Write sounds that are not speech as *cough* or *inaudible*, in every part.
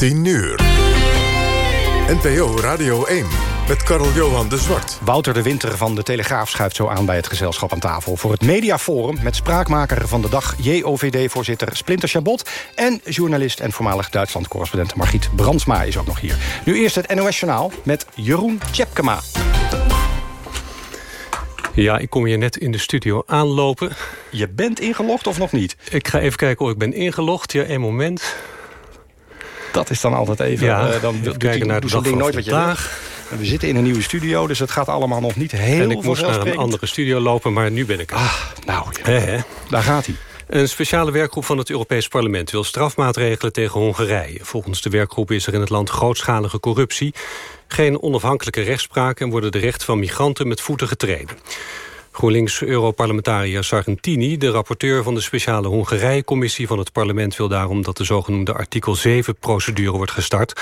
10 uur. NPO Radio 1 met Karel-Johan de Zwart. Wouter de Winter van de Telegraaf schuift zo aan bij het gezelschap aan tafel... voor het Mediaforum met spraakmaker van de dag... JOVD-voorzitter Splinter Chabot... en journalist en voormalig Duitsland-correspondent Margriet Brandsma is ook nog hier. Nu eerst het NOS-journaal met Jeroen Tjepkema. Ja, ik kom hier net in de studio aanlopen. Je bent ingelogd of nog niet? Ik ga even kijken of ik ben ingelogd. Ja, één moment. Dat is dan altijd even... Ja, uh, dan even kijken naar de dag ding nooit wat je wil. We zitten in een nieuwe studio, dus het gaat allemaal nog niet heel En ik moest naar een andere studio lopen, maar nu ben ik er. Ah, nou, ja, daar gaat hij. Een speciale werkgroep van het Europees Parlement wil strafmaatregelen tegen Hongarije. Volgens de werkgroep is er in het land grootschalige corruptie, geen onafhankelijke rechtspraak en worden de rechten van migranten met voeten getreden. GroenLinks-Europarlementariër Sargentini, de rapporteur van de speciale Hongarije-commissie van het parlement, wil daarom dat de zogenoemde artikel 7-procedure wordt gestart.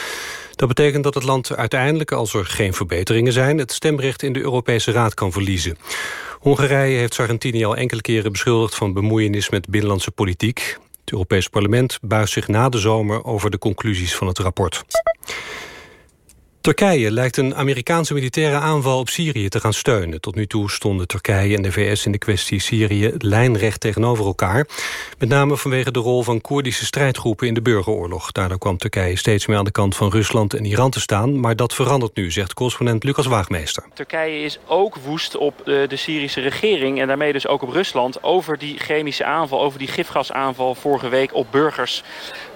Dat betekent dat het land uiteindelijk, als er geen verbeteringen zijn, het stemrecht in de Europese Raad kan verliezen. Hongarije heeft Sargentini al enkele keren beschuldigd van bemoeienis met binnenlandse politiek. Het Europees Parlement buigt zich na de zomer over de conclusies van het rapport. Turkije lijkt een Amerikaanse militaire aanval op Syrië te gaan steunen. Tot nu toe stonden Turkije en de VS in de kwestie Syrië lijnrecht tegenover elkaar. Met name vanwege de rol van Koerdische strijdgroepen in de burgeroorlog. Daardoor kwam Turkije steeds meer aan de kant van Rusland en Iran te staan. Maar dat verandert nu, zegt correspondent Lucas Waagmeester. Turkije is ook woest op eh, de Syrische regering en daarmee dus ook op Rusland over die chemische aanval, over die gifgasaanval vorige week op burgers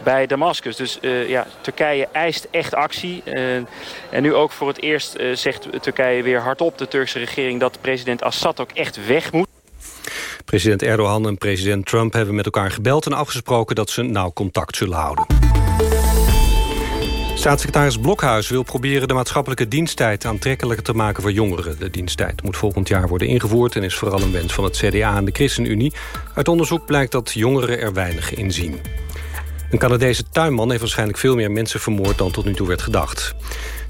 bij Damascus. Dus eh, ja, Turkije eist echt actie. Eh, en nu ook voor het eerst eh, zegt Turkije weer hardop de Turkse regering dat president Assad ook echt weg moet. President Erdogan en president Trump hebben met elkaar gebeld en afgesproken dat ze nauw contact zullen houden. Staatssecretaris Blokhuis wil proberen de maatschappelijke diensttijd aantrekkelijker te maken voor jongeren. De diensttijd moet volgend jaar worden ingevoerd en is vooral een wens van het CDA en de ChristenUnie. Uit onderzoek blijkt dat jongeren er weinig in zien. Een Canadese tuinman heeft waarschijnlijk veel meer mensen vermoord dan tot nu toe werd gedacht.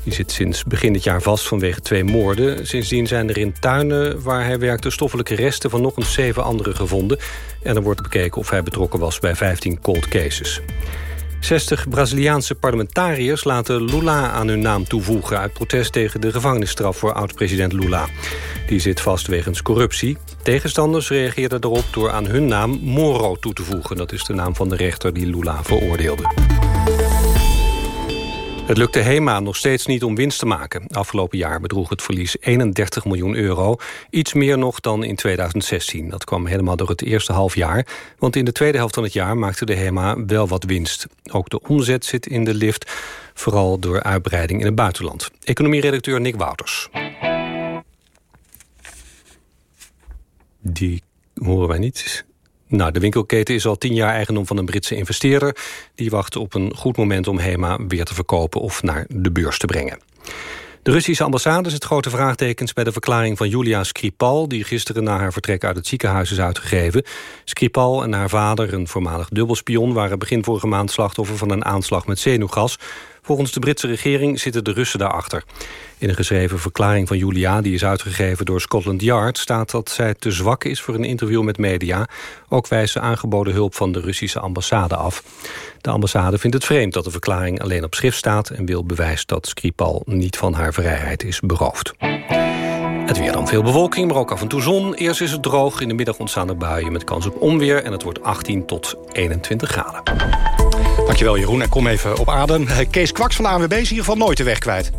Die zit sinds begin dit jaar vast vanwege twee moorden. Sindsdien zijn er in tuinen waar hij werkte stoffelijke resten van nog eens zeven anderen gevonden. En er wordt bekeken of hij betrokken was bij 15 cold cases. 60 Braziliaanse parlementariërs laten Lula aan hun naam toevoegen... uit protest tegen de gevangenisstraf voor oud-president Lula. Die zit vast wegens corruptie. Tegenstanders reageerden erop door aan hun naam Moro toe te voegen. Dat is de naam van de rechter die Lula veroordeelde. Het lukte HEMA nog steeds niet om winst te maken. Afgelopen jaar bedroeg het verlies 31 miljoen euro. Iets meer nog dan in 2016. Dat kwam helemaal door het eerste half jaar. Want in de tweede helft van het jaar maakte de HEMA wel wat winst. Ook de omzet zit in de lift. Vooral door uitbreiding in het buitenland. Economieredacteur Nick Wouters. Die horen wij niet. Nou, de winkelketen is al tien jaar eigendom van een Britse investeerder. Die wacht op een goed moment om HEMA weer te verkopen of naar de beurs te brengen. De Russische ambassade zet grote vraagtekens bij de verklaring van Julia Skripal... die gisteren na haar vertrek uit het ziekenhuis is uitgegeven. Skripal en haar vader, een voormalig dubbelspion... waren begin vorige maand slachtoffer van een aanslag met zenuwgas. Volgens de Britse regering zitten de Russen daarachter. In een geschreven verklaring van Julia, die is uitgegeven door Scotland Yard... staat dat zij te zwak is voor een interview met media. Ook wijst ze aangeboden hulp van de Russische ambassade af. De ambassade vindt het vreemd dat de verklaring alleen op schrift staat... en wil bewijs dat Skripal niet van haar vrijheid is beroofd. Het weer dan veel bewolking, maar ook af en toe zon. Eerst is het droog, in de middag ontstaan er buien met kans op onweer... en het wordt 18 tot 21 graden. Dankjewel Jeroen en kom even op adem. Eh, Kees Kwaks van de ANWB is geval nooit de weg kwijt.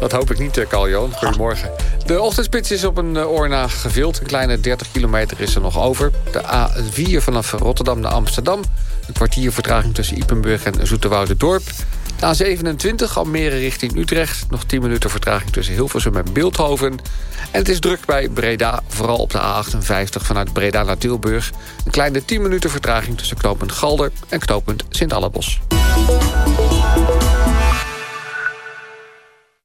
Dat hoop ik niet, eh, Carl-Johan. Goedemorgen. De ochtendspits is op een eh, oor na. Een kleine 30 kilometer is er nog over. De A4 vanaf Rotterdam naar Amsterdam. Een kwartier vertraging tussen Ipenburg en Zoeterwoude-dorp. De A27 Almere richting Utrecht. Nog 10 minuten vertraging tussen Hilversum en Beeldhoven. En het is druk bij Breda, vooral op de A58 vanuit Breda naar Tilburg. Een kleine 10 minuten vertraging tussen knooppunt Galder en knooppunt Sint-Allebos.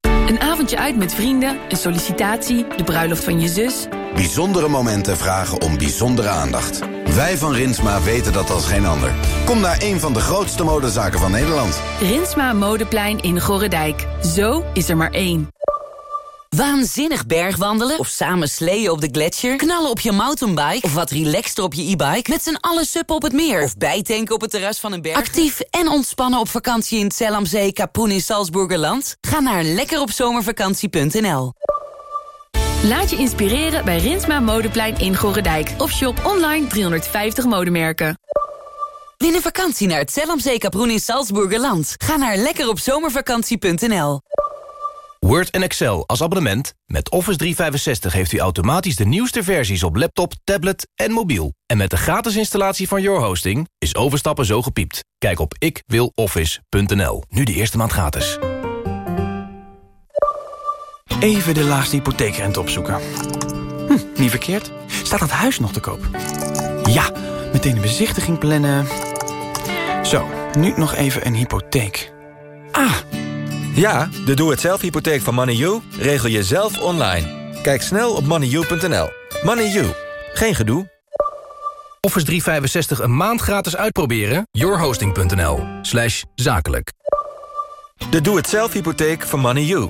Een avondje uit met vrienden, een sollicitatie, de bruiloft van je zus. Bijzondere momenten vragen om bijzondere aandacht. Wij van Rinsma weten dat als geen ander. Kom naar een van de grootste modezaken van Nederland. Rinsma Modeplein in Gorredijk. Zo is er maar één. Waanzinnig bergwandelen of samen sleeën op de gletsjer? Knallen op je mountainbike of wat relaxter op je e-bike? Met z'n allen suppen op het meer of bijtanken op het terras van een berg? Actief en ontspannen op vakantie in Zellamzee, Kapoen in Salzburgerland? Ga naar lekkeropzomervakantie.nl Laat je inspireren bij Rinsma Modeplein in Gorredijk. Of shop online 350 modemerken. Win een vakantie naar het Zellamzee Kaproen in Salzburgerland. Ga naar lekkeropzomervakantie.nl Word en Excel als abonnement. Met Office 365 heeft u automatisch de nieuwste versies op laptop, tablet en mobiel. En met de gratis installatie van Your Hosting is overstappen zo gepiept. Kijk op ikwiloffice.nl. Nu de eerste maand gratis. Even de laagste hypotheekrente opzoeken. Hm, niet verkeerd. Staat het huis nog te koop? Ja, meteen een bezichtiging plannen. Zo, nu nog even een hypotheek. Ah, Ja, de doe-het-zelf hypotheek van MoneyU regel je zelf online. Kijk snel op moneyu.nl. MoneyU, geen gedoe. Office 365 een maand gratis uitproberen? yourhosting.nl slash zakelijk. De doe-het-zelf hypotheek van MoneyU.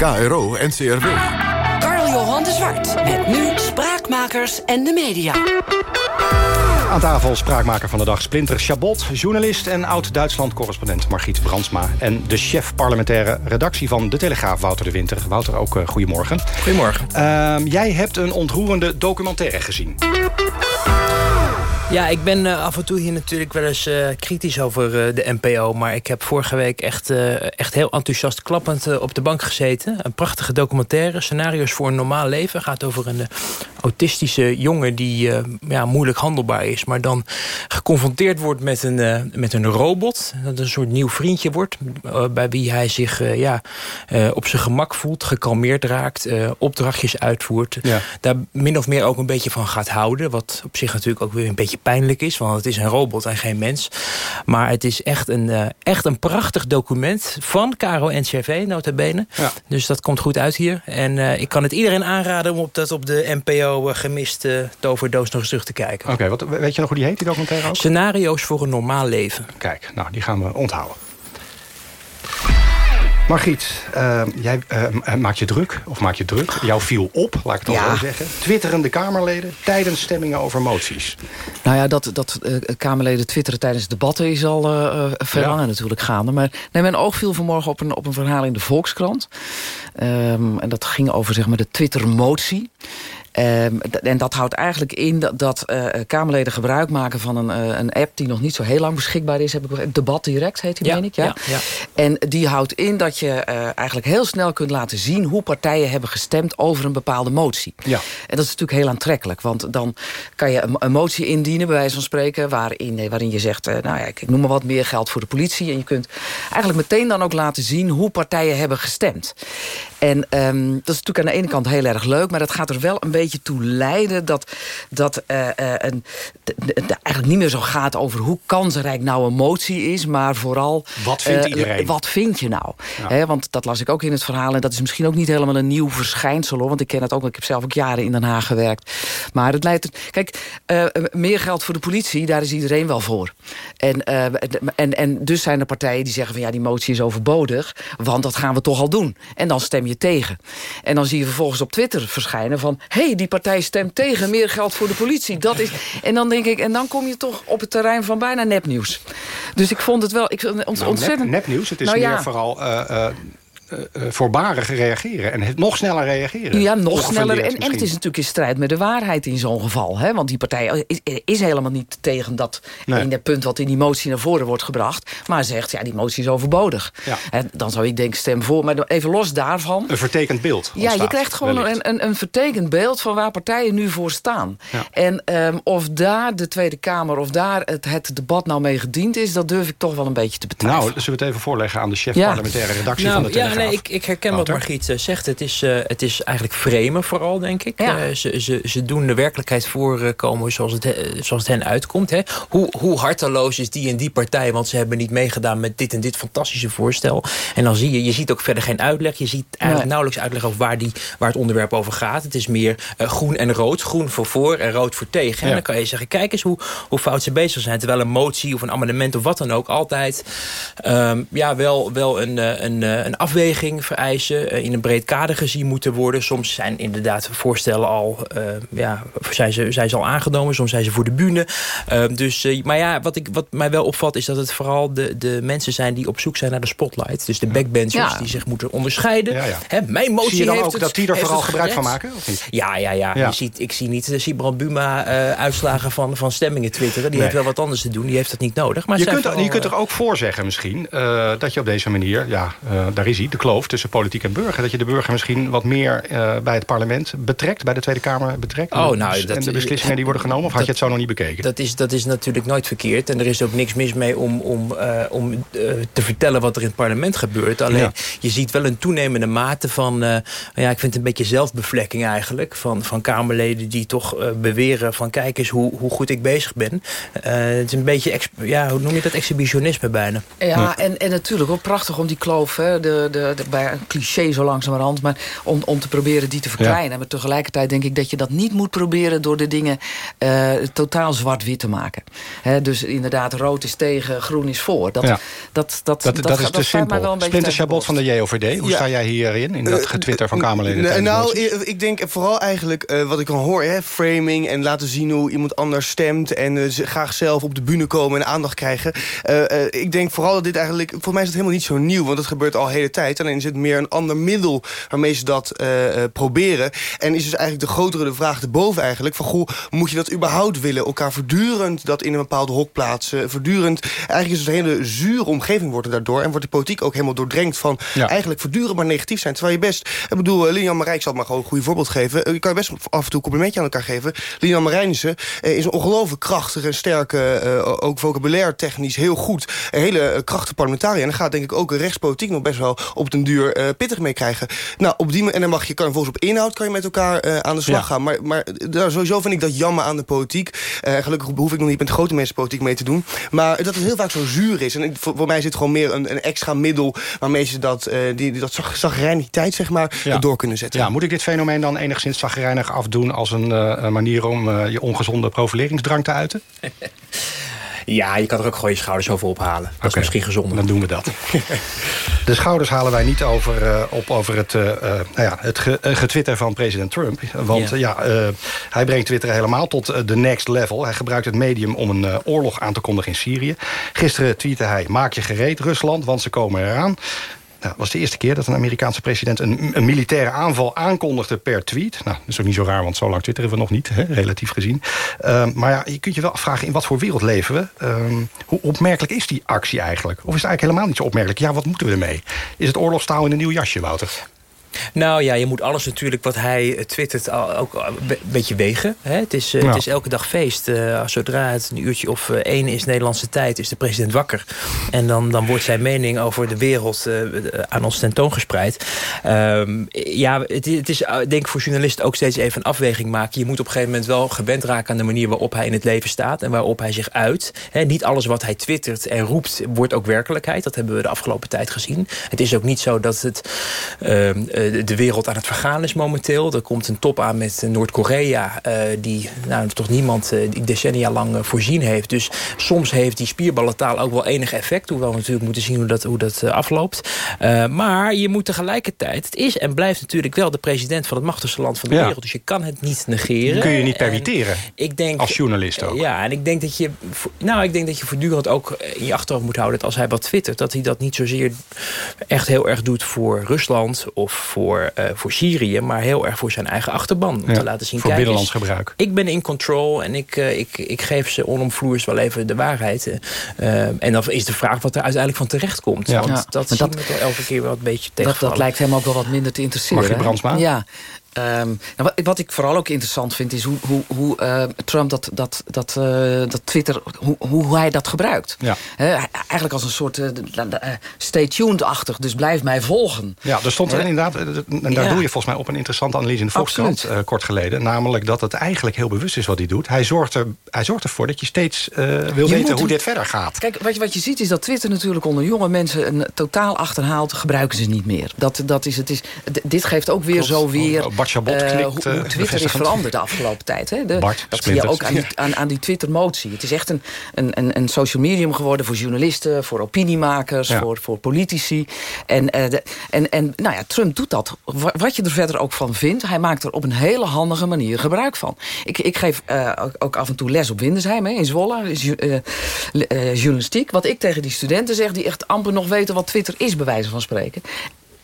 KRO NCRW. Carl-Johan de Zwart. Met nu Spraakmakers en de media. Aan tafel spraakmaker van de dag Splinter Chabot... journalist en oud-Duitsland-correspondent Margriet Brandsma... en de chef parlementaire redactie van De Telegraaf, Wouter de Winter. Wouter, ook uh, goedemorgen. Goedemorgen. Uh, jij hebt een ontroerende documentaire gezien. Ja, ik ben uh, af en toe hier natuurlijk wel eens uh, kritisch over uh, de NPO. Maar ik heb vorige week echt, echt heel enthousiast klappend op de bank gezeten. Een prachtige documentaire, Scenario's voor een normaal leven. gaat over een autistische jongen die ja, moeilijk handelbaar is. Maar dan geconfronteerd wordt met een, met een robot. Dat een soort nieuw vriendje wordt. bij wie hij zich ja, op zijn gemak voelt, gekalmeerd raakt. opdrachtjes uitvoert. Ja. Daar min of meer ook een beetje van gaat houden. Wat op zich natuurlijk ook weer een beetje pijnlijk is. Want het is een robot en geen mens. Maar het is echt een, uh, echt een prachtig document van Caro NCRV, nota bene. Ja. Dus dat komt goed uit hier. En uh, ik kan het iedereen aanraden om op dat op de NPO uh, gemiste toverdoos nog eens terug te kijken. Oké, okay, weet je nog hoe die heet, die documentaire ook? Scenario's voor een normaal leven. Kijk, nou, die gaan we onthouden. Margriet, uh, jij uh, maakt je druk, of maak je druk. Jou viel op, laat ik het ja. zo zeggen. Twitterende Kamerleden tijdens stemmingen over moties. Nou ja, dat, dat uh, Kamerleden twitteren tijdens debatten is al veel langer ja. natuurlijk gaande. Maar nee, mijn oog viel vanmorgen op een, op een verhaal in de Volkskrant. Um, en dat ging over zeg maar, de Twitter-motie. Um, en dat houdt eigenlijk in dat, dat uh, Kamerleden gebruik maken van een, uh, een app... die nog niet zo heel lang beschikbaar is. Heb ik, Debat Direct heet die, ja, meen ik. Ja? Ja, ja? En die houdt in dat je uh, eigenlijk heel snel kunt laten zien... hoe partijen hebben gestemd over een bepaalde motie. Ja. En dat is natuurlijk heel aantrekkelijk. Want dan kan je een, een motie indienen, bij wijze van spreken... waarin, waarin je zegt, nou ja, ik noem maar wat meer geld voor de politie. En je kunt eigenlijk meteen dan ook laten zien... hoe partijen hebben gestemd. En um, dat is natuurlijk aan de ene kant heel erg leuk... maar dat gaat er wel een beetje toe leiden... dat, dat uh, een, de, de, de eigenlijk niet meer zo gaat over hoe kansrijk nou een motie is... maar vooral... Wat vindt uh, iedereen? Wat vind je nou? Ja. He, want dat las ik ook in het verhaal... en dat is misschien ook niet helemaal een nieuw verschijnsel... Hoor, want ik ken het ook, ik heb zelf ook jaren in Den Haag gewerkt. Maar het leidt... Kijk, meer geld voor de politie, daar is iedereen wel voor. En, en, en dus zijn er partijen die zeggen van... ja, die motie is overbodig, want dat gaan we toch al doen. En dan stem je tegen. En dan zie je vervolgens op Twitter verschijnen van... hé, hey, die partij stemt tegen meer geld voor de politie. Dat is, en dan denk ik, en dan kom je toch op het terrein van bijna nepnieuws. Dus ik vond het wel ik, ont, nou, ontzettend... Nep, nepnieuws, het is nou, meer ja. vooral... Uh, uh, voorbarig reageren. En nog sneller reageren. Ja, nog sneller. En, en, het is natuurlijk in strijd met de waarheid in zo'n geval. Hè? Want die partij is, is, helemaal niet tegen dat nee. in het punt wat in die motie naar voren wordt gebracht. Maar zegt, ja, die motie is overbodig. Ja. En dan zou ik denken, stem voor. Maar even los daarvan. Een vertekend beeld. Ja, je krijgt gewoon een, een, een, vertekend beeld van waar partijen nu voor staan. Ja. En um, of daar de Tweede Kamer, of daar het, het, debat nou mee gediend is, dat durf ik toch wel een beetje te betwijfelen. Nou, zullen we het even voorleggen aan de chef ja. parlementaire redactie nou, van de Telegraaf. Nee, ik, ik herken wat Margriet uh, zegt. Het is, uh, het is eigenlijk framen vooral, denk ik. Ja. Uh, ze, ze, ze doen de werkelijkheid voorkomen zoals het, zoals het hen uitkomt. Hè. Hoe, hoe harteloos is die en die partij... want ze hebben niet meegedaan met dit en dit fantastische voorstel. En dan zie je, je ziet ook verder geen uitleg. Je ziet eigenlijk nee. nauwelijks uitleg over waar, die, waar het onderwerp over gaat. Het is meer groen en rood. Groen voor voor en rood voor tegen. Ja. En dan kan je zeggen, kijk eens hoe, hoe fout ze bezig zijn. Terwijl een motie of een amendement of wat dan ook... altijd um, ja, wel, wel een, een, een afweging vereisen. in een breed kader gezien moeten worden. Soms zijn inderdaad voorstellen al, uh, ja, zijn, ze, zijn ze al aangenomen. Soms zijn ze voor de bühne. Uh, dus, uh, maar ja, wat, ik, wat mij wel opvalt is dat het vooral de, de mensen zijn... die op zoek zijn naar de spotlight. Dus de backbenchers Ja. die zich moeten onderscheiden. Ja, ja. Hè, mijn motie Zie je dan heeft ook het- dat die er vooral gebruik van maken? Of niet? Ja, ja, ja. Ja. Je ziet, ik zie niet de Sibrand Buma eh, uitslagen van, van stemmingen twitteren. Die Nee. heeft wel wat anders te doen. Die heeft dat niet nodig. Maar je, kunt, er- vooral, je kunt er ook voor zeggen misschien... eh, dat je op deze manier, ja, eh, daar is hij, de kloof tussen politiek en burger... dat je de burger misschien wat meer eh, bij het parlement betrekt... bij de Tweede Kamer betrekt. Oh, en, nou, de- dat- en de beslissingen die worden genomen? Of had je het zo nog niet bekeken? Dat is, dat is natuurlijk nooit verkeerd. En er is ook niks mis mee om, om, eh, om eh, te vertellen wat er in het parlement gebeurt. Alleen Ja. je ziet wel een toenemende mate van... eh, ja, ik vind het een beetje zelfbevlekking eigenlijk. Van, van Kamerleden die toch beweren van... kijk eens hoe, hoe goed ik bezig ben. Eh, het is een beetje, ja, hoe noem je dat, exhibitionisme bijna. Ja, en, en natuurlijk ook prachtig om die kloof, hè, de, de, bij een cliché zo langzamerhand, maar om, om te proberen die te verkleinen. Maar tegelijkertijd denk ik dat je dat niet moet proberen door de dingen eh, totaal zwart-wit te maken. Hè, dus inderdaad, rood is tegen, groen is voor. Dat, Ja. dat, dat, Dat, dat, is te staat mij wel simpel. Splinter Chabot van de JOVD. Hoe Ja. sta jij hierin, in dat Eh, getwitter van Kamerleden? Nou, ik, denk vooral eigenlijk eh, wat ik kan horen, hè, framing en laten zien hoe iemand anders stemt en eh, ze graag zelf op de bühne komen en aandacht krijgen. Eh, eh, ik denk vooral dat dit eigenlijk, voor mij is het helemaal niet zo nieuw, want dat gebeurt al de hele tijd. Alleen is het meer een ander middel waarmee ze dat eh, eh, proberen. En is dus eigenlijk de grotere de vraag erboven eigenlijk, van goh, moet je dat überhaupt willen? Elkaar voortdurend dat in een bepaalde hok plaatsen, voortdurend, eigenlijk is het een hele zure omgeving wordt er daardoor en wordt de politiek ook helemaal doordrenkt van eigenlijk voortdurend maar negatief zijn. Terwijl je best, ik bedoel, eh, Lilian Marijn, zal maar gewoon een goed voorbeeld geven. Je kan best af en toe een complimentje aan elkaar geven. Lilian Marijnissen eh, is een ongelooflijk krachtige en sterke, ook vocabulair technisch heel goed. Een hele krachtige parlementariër. En dan gaat denk ik ook rechtspolitiek nog best wel op den duur eh, pittig mee krijgen. Nou, op die en dan mag je, kan volgens op inhoud kan je met elkaar eh, aan de slag Ja. gaan. Maar, maar daar, sowieso vind ik dat jammer aan de politiek. Eh, gelukkig hoef ik nog niet met grote mensenpolitiek mee te doen. Maar dat het heel vaak zo zuur is. En ik- voor, voor mij is dit gewoon meer een, een extra middel... waarmee ze dat, eh, die, die, dat zag- zagrijniteit zeg maar, Ja. door kunnen zetten. Ja, moet ik dit fenomeen dan enigszins zagrijnig afdoen... als een eh, manier om eh, je ongezonde profileringsdrang te uiten? *laughs* Ja, je kan er ook gewoon je schouders over ophalen. Dat is misschien gezonder. Dan doen we dat. *laughs* De schouders halen wij niet over, eh, op over het, eh, eh, nou ja, het ge- getwitter van president Trump. Want Ja. ja. eh, hij brengt Twitter helemaal tot de next level. Hij gebruikt het medium om een oorlog aan te kondigen in Syrië. Gisteren tweette hij, maak je gereed Rusland, want ze komen eraan. Nou, dat was de eerste keer dat een Amerikaanse president... een, een militaire aanval aankondigde per tweet. Nou, dat is ook niet zo raar, want zo lang twitteren we nog niet, hè, relatief gezien. Ehm, maar ja, je kunt je wel afvragen, in wat voor wereld leven we? Ehm, hoe opmerkelijk is die actie eigenlijk? Of is het eigenlijk helemaal niet zo opmerkelijk? Ja, wat moeten we ermee? Is het oorlogstaal in een nieuw jasje, Wouter? Nou ja, je moet alles natuurlijk wat hij eh, twittert ook een be- beetje wegen. Hè? Het, is, eh, het is elke dag feest. Eh, zodra het een uurtje of eh, één is Nederlandse tijd... is de president wakker. En dan, dan wordt zijn mening over de wereld eh, aan ons tentoongespreid. Ehm, ja, het, is- het is eh, denk ik voor journalisten ook steeds even een afweging maken. Je moet op een gegeven moment wel gewend raken aan de manier waarop hij in het leven staat... en waarop hij zich uit. Hè, niet alles wat hij twittert en roept wordt ook werkelijkheid. Dat hebben we de afgelopen tijd gezien. Het is ook niet zo dat het ehm, eh, de wereld aan het vergaan is momenteel. Er komt een top aan met Noord-Korea... eh, die nou, toch niemand eh, die decennia lang eh, voorzien heeft. Dus soms heeft die spierballentaal ook wel enig effect. Hoewel we natuurlijk moeten zien hoe dat, hoe dat eh, afloopt. Eh, maar je moet tegelijkertijd... Het is en blijft natuurlijk wel de president van het machtigste land van de Ja. wereld. Dus je kan het niet negeren. Kun je niet En permitteren? Ik denk, Als journalist ook. Ja, en ik denk dat je... Nou, ik denk dat je voortdurend ook in je achterhoofd moet houden... dat als hij wat twittert, dat hij dat niet zozeer echt heel erg doet voor Rusland... of voor, eh, voor Syrië, maar heel erg voor zijn eigen achterban. Om Ja, te laten zien, voor kijk binnenlands gebruik. Ik ben in control en ik, eh, ik, ik geef ze onomvloers wel even de waarheid. Eh, en dan is de vraag wat er uiteindelijk van terecht komt. Ja. Want Ja, dat zien dat- we toch elke keer wel een beetje Dat, tegenvallen. dat lijkt hem ook wel wat minder te interesseren. Margriet hè? Brandsma? Ja. Ehm, nou, wat, ik vooral ook interessant vind is hoe, hoe, hoe uh, Trump dat, dat, dat, uh, dat Twitter, hoe, hoe hij dat gebruikt. Ja. eigenlijk als een soort uh, stay tuned-achtig, dus blijf mij volgen. Ja, er stond er inderdaad, en daar ja. doe je volgens mij op een interessante analyse in de Volkskrant kort geleden. Namelijk dat het eigenlijk heel bewust is wat hij doet. Hij zorgt, er, hij zorgt ervoor dat je steeds wil je weten hoe dit verder gaat. Kijk, wat je, wat je ziet is dat Twitter natuurlijk onder jonge mensen een totaal achterhaalt, gebruiken ze niet meer. Dat, dat is, het is, dit geeft ook weer Klopt. zo weer Bart Chabot uh, hoe, hoe Twitter is veranderd de afgelopen tijd. Hè? De, Bart, dat zie je ook aan die, aan, aan die Twitter-motie. Het is echt een, een, een, social medium geworden voor journalisten... voor opiniemakers, ja. voor, voor politici. En, de, en, en nou ja, Trump doet dat. Wat je er verder ook van vindt... hij maakt er op een hele handige manier gebruik van. Ik, ik geef ook af en toe les op Windersheim hè, in Zwolle. journalistiek. Wat ik tegen die studenten zeg... die echt amper nog weten wat Twitter is, bij wijze van spreken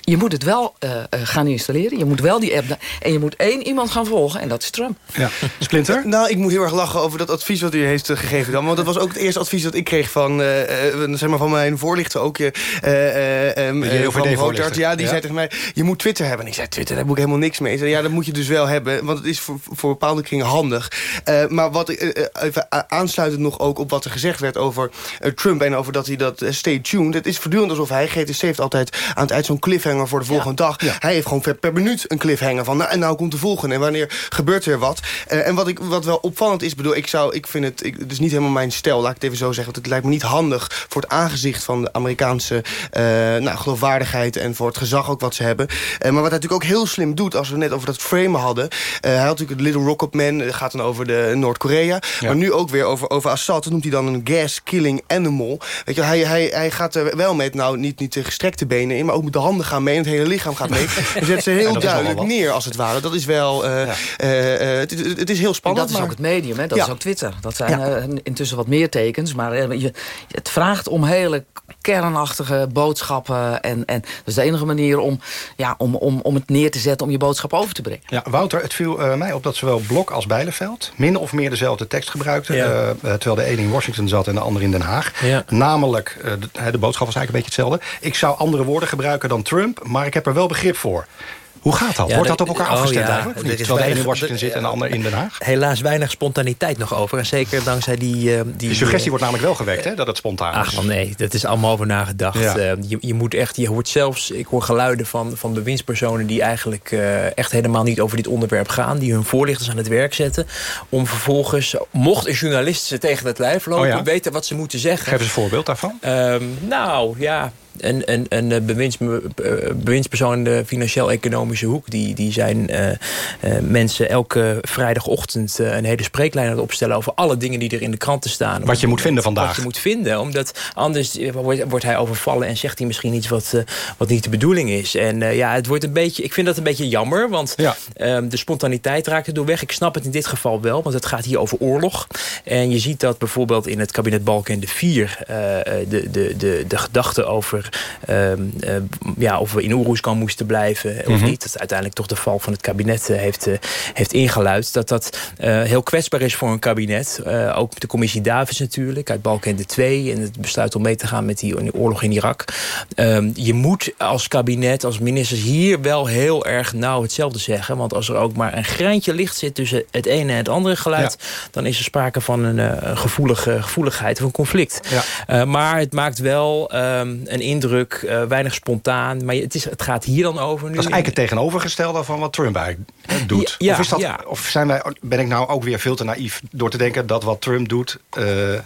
je moet het wel uh, gaan installeren. Je moet wel die app... En je moet één iemand gaan volgen. En dat is Trump. Ja. Splinter? nou, ik moet heel erg lachen over dat advies wat u heeft uh, gegeven. Dan, want dat was ook het eerste advies dat ik kreeg van, zeg maar van mijn voorlichter. Ook je, um, van. Ja, die ja? zei tegen mij, je moet Twitter hebben. En ik zei, Twitter, daar moet ik helemaal niks mee. Zei, ja, dat moet je dus wel hebben. Want het is voor, voor bepaalde kringen handig. maar wat ik even aansluitend nog ook op wat er gezegd werd over Trump... en over dat hij dat stay tuned. Het is voortdurend alsof hij, GTC heeft altijd aan het eind zo'n cliffhanger voor de volgende ja. dag. Ja. Hij heeft gewoon per, per, minuut een cliffhanger van... nou, en nou komt de volgende en wanneer gebeurt er wat. Uh, en wat, ik, wat wel opvallend is, bedoel, ik zou, ik vind het... Ik, het is niet helemaal mijn stijl, laat ik het even zo zeggen. Want het lijkt me niet handig voor het aangezicht van de Amerikaanse uh, nou, geloofwaardigheid... en voor het gezag ook wat ze hebben. Uh, maar wat hij natuurlijk ook heel slim doet, als we net over dat frame hadden... hij had natuurlijk het Little Rocket Man, dat gaat dan over de Noord-Korea. Ja. Maar nu ook weer over, over Assad, dat noemt hij dan een gas-killing animal. Weet je, hij, hij, hij gaat er wel met, nou, niet, niet de gestrekte benen in... maar ook met de handen gaan mee en het hele lichaam gaat mee. *laughs* Je zet ze heel duidelijk neer, als het ware. Dat is wel... Uh, ja. uh, het, het, is heel spannend. En dat is ook het medium, hè? dat ja. is ook Twitter. Dat zijn ja. uh, intussen wat meer tekens. Maar je, het vraagt om hele kernachtige boodschappen. En, en dat is de enige manier om, ja, om, om, om het neer te zetten... om je boodschap over te brengen. Ja, Wouter, het viel mij op dat zowel Blok als Bijleveld... min of meer dezelfde tekst gebruikten. terwijl de een in Washington zat en de ander in Den Haag. Namelijk, de, de boodschap was eigenlijk een beetje hetzelfde. Ik zou andere woorden gebruiken dan Trump... maar ik heb er wel begrip voor. Hoe gaat dat? Ja, Wordt dat op elkaar oh, afgestemd ja, eigenlijk? Terwijl de een in Washington zit en de ander in Den Haag? Helaas weinig spontaniteit nog over. En zeker dankzij die... Uh, die, die suggestie uh, wordt namelijk wel gewekt, hè? Dat het spontaan ach, is. Ach nee, dat is allemaal over nagedacht. Ja. Uh, je, je, moet echt... Je hoort zelfs... Ik hoor geluiden van, van bewindspersonen... die eigenlijk echt helemaal niet over dit onderwerp gaan. Die hun voorlichters aan het werk zetten. Om vervolgens... Mocht een journalist ze tegen het lijf lopen... Oh, weten wat ze moeten zeggen. Geef eens een voorbeeld daarvan. Um, nou, ja een, een, een bewinds, bewindspersoon in de financieel-economische hoek... die, die zijn uh, uh, mensen elke vrijdagochtend een hele spreeklijn aan het opstellen... over alle dingen die er in de kranten staan. Wat je moet vinden vandaag. Wat je moet vinden, omdat anders wordt, wordt hij overvallen... en zegt hij misschien iets wat, wat niet de bedoeling is. En ja, het wordt een beetje, ik vind dat een beetje jammer, want ja. um, de spontaniteit raakt er door weg. Ik snap het in dit geval wel, want het gaat hier over oorlog. En je ziet dat bijvoorbeeld in het kabinet Balkenende 4... de, de, de, de gedachte over Um, uh, ja, of we in Oeroeskan moesten blijven of mm -hmm. niet. Dat uiteindelijk toch de val van het kabinet uh, heeft, uh, heeft ingeluid. Dat dat heel kwetsbaar is voor een kabinet. ook de commissie Davis natuurlijk, uit Balkenende 2. En het besluit om mee te gaan met die oorlog in Irak. Um, je moet als kabinet, als ministers hier wel heel erg nauw hetzelfde zeggen. Want als er ook maar een greintje licht zit tussen het ene en het andere geluid... Ja. dan is er sprake van een gevoelige, gevoeligheid of een conflict. Ja. maar het maakt wel um, een indruk, uh, weinig spontaan. Maar het, is, het gaat hier dan over nu. Dat is eigenlijk het tegenovergestelde van wat Trump eigenlijk doet. Ja, of, is dat, ja. of zijn wij, ben ik nou ook weer veel te naïef door te denken... dat wat Trump doet... Uh,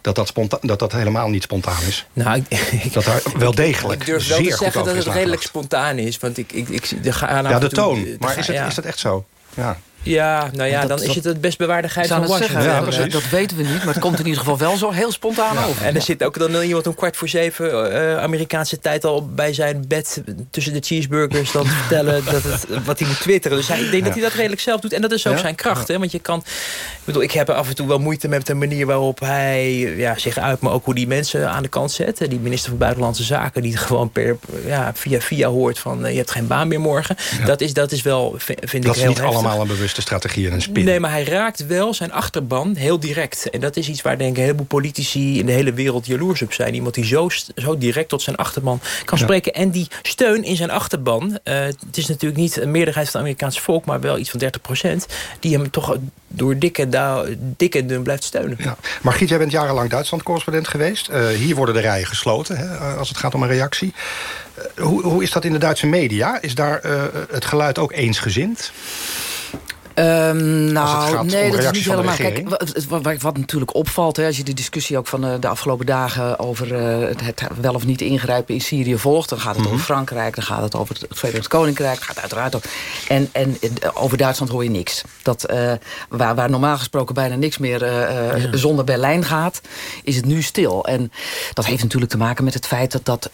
dat dat, spontaan, dat dat helemaal niet spontaan is. Nou, ik, *laughs* dat daar wel degelijk Ik durf wel te zeggen dat het redelijk spontaan is. Want ik, ik, ik, de ga ja, de toon. Toe, maar is, het, ja. is dat echt zo? Ja. Ja, nou ja, dat, dan is het het best bewaardigheid van Washington. Zeggen, ja, dat weten we niet, maar het komt in ieder geval wel zo heel spontaan ja. over. En er zit ook dan iemand om kwart voor zeven uh, Amerikaanse tijd al bij zijn bed tussen de cheeseburgers dan te vertellen *laughs* dat het, wat hij moet twitteren. Dus hij, ik denk dat hij dat redelijk zelf doet. En dat is ook zijn kracht. Hè? Want je kan, ik bedoel, ik heb af en toe wel moeite met de manier waarop hij ja, zich uit, maar ook hoe die mensen aan de kant zet. Die minister van Buitenlandse Zaken die *laughs* gewoon per, ja, via via hoort van uh, je hebt geen baan meer morgen. Dat, is, dat is wel, vind dat ik heel Dat is niet allemaal een bewust dus strategie en een spin. Nee, maar hij raakt wel zijn achterban heel direct. En dat is iets waar denk ik een heleboel politici in de hele wereld jaloers op zijn. Iemand die zo, zo direct tot zijn achterban kan spreken. En die steun in zijn achterban, uh, het is natuurlijk niet een meerderheid van het Amerikaanse volk, maar wel iets van 30 procent, die hem toch door dikke, dikke dun blijft steunen. Ja. Margriet, jij bent jarenlang Duitsland-correspondent geweest. Uh, hier worden de rijen gesloten hè, als het gaat om een reactie. Uh, hoe, hoe is dat in de Duitse media? Is daar uh, het geluid ook eensgezind? Um, nou, nee, dat is niet helemaal. Kijk, wat, wat, natuurlijk opvalt, hè, als je de discussie ook van uh, de afgelopen dagen over uh, het, het, wel of niet ingrijpen in Syrië volgt, dan gaat het over mhm. Frankrijk, dan gaat het over het Verenigd Koninkrijk, gaat uiteraard ook. En, en over Duitsland hoor je niks. Dat, uh, waar, waar normaal gesproken bijna niks meer ja. zonder Berlijn gaat, is het nu stil. En dat heeft natuurlijk te maken met het feit dat, dat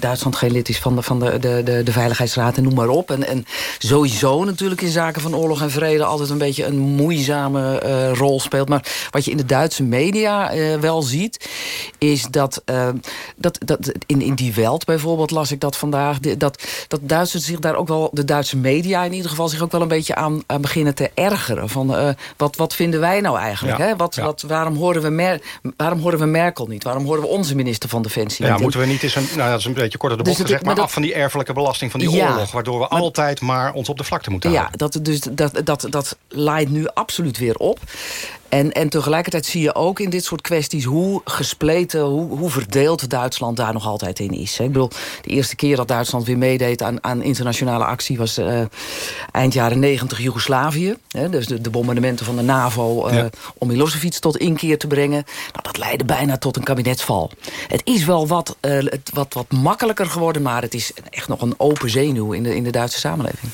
Duitsland geen lid is van de, van de, de, de, de Veiligheidsraad en noem maar op. En, en sowieso natuurlijk in zaken van oorlog en vrede altijd een beetje een moeizame uh, rol speelt. Maar wat je in de Duitse media uh, wel ziet... is dat, uh, dat, dat in, in Die Welt bijvoorbeeld las ik dat vandaag... dat, dat Duitsers zich daar ook wel... de Duitse media in ieder geval zich ook wel een beetje aan, aan beginnen te ergeren. Van, wat, wat vinden wij nou eigenlijk? hè? Wat, wat, waarom, horen we Mer waarom horen we Merkel niet? Waarom horen we onze minister van Defensie ja, Moeten we niet eens een, nou, dat is een beetje korter de bocht dus gezegd... maar, maar af van die erfelijke belasting van die oorlog... waardoor we altijd maar ons op de vlakte moeten houden. Ja, dat, dus, dat, dat, dat laait nu absoluut weer op. En, en tegelijkertijd zie je ook in dit soort kwesties... hoe gespleten, hoe, hoe verdeeld Duitsland daar nog altijd in is. Ik bedoel, de eerste keer dat Duitsland weer meedeed aan, aan internationale actie... was uh, eind jaren negentig Joegoslavië. Hè, dus de, de, bombardementen van de NAVO uh, ja. om Milosevic tot inkeer te brengen. Nou, dat leidde bijna tot een kabinetsval. Het is wel wat, uh, wat, wat makkelijker geworden... maar het is echt nog een open zenuw in de, in de Duitse samenleving.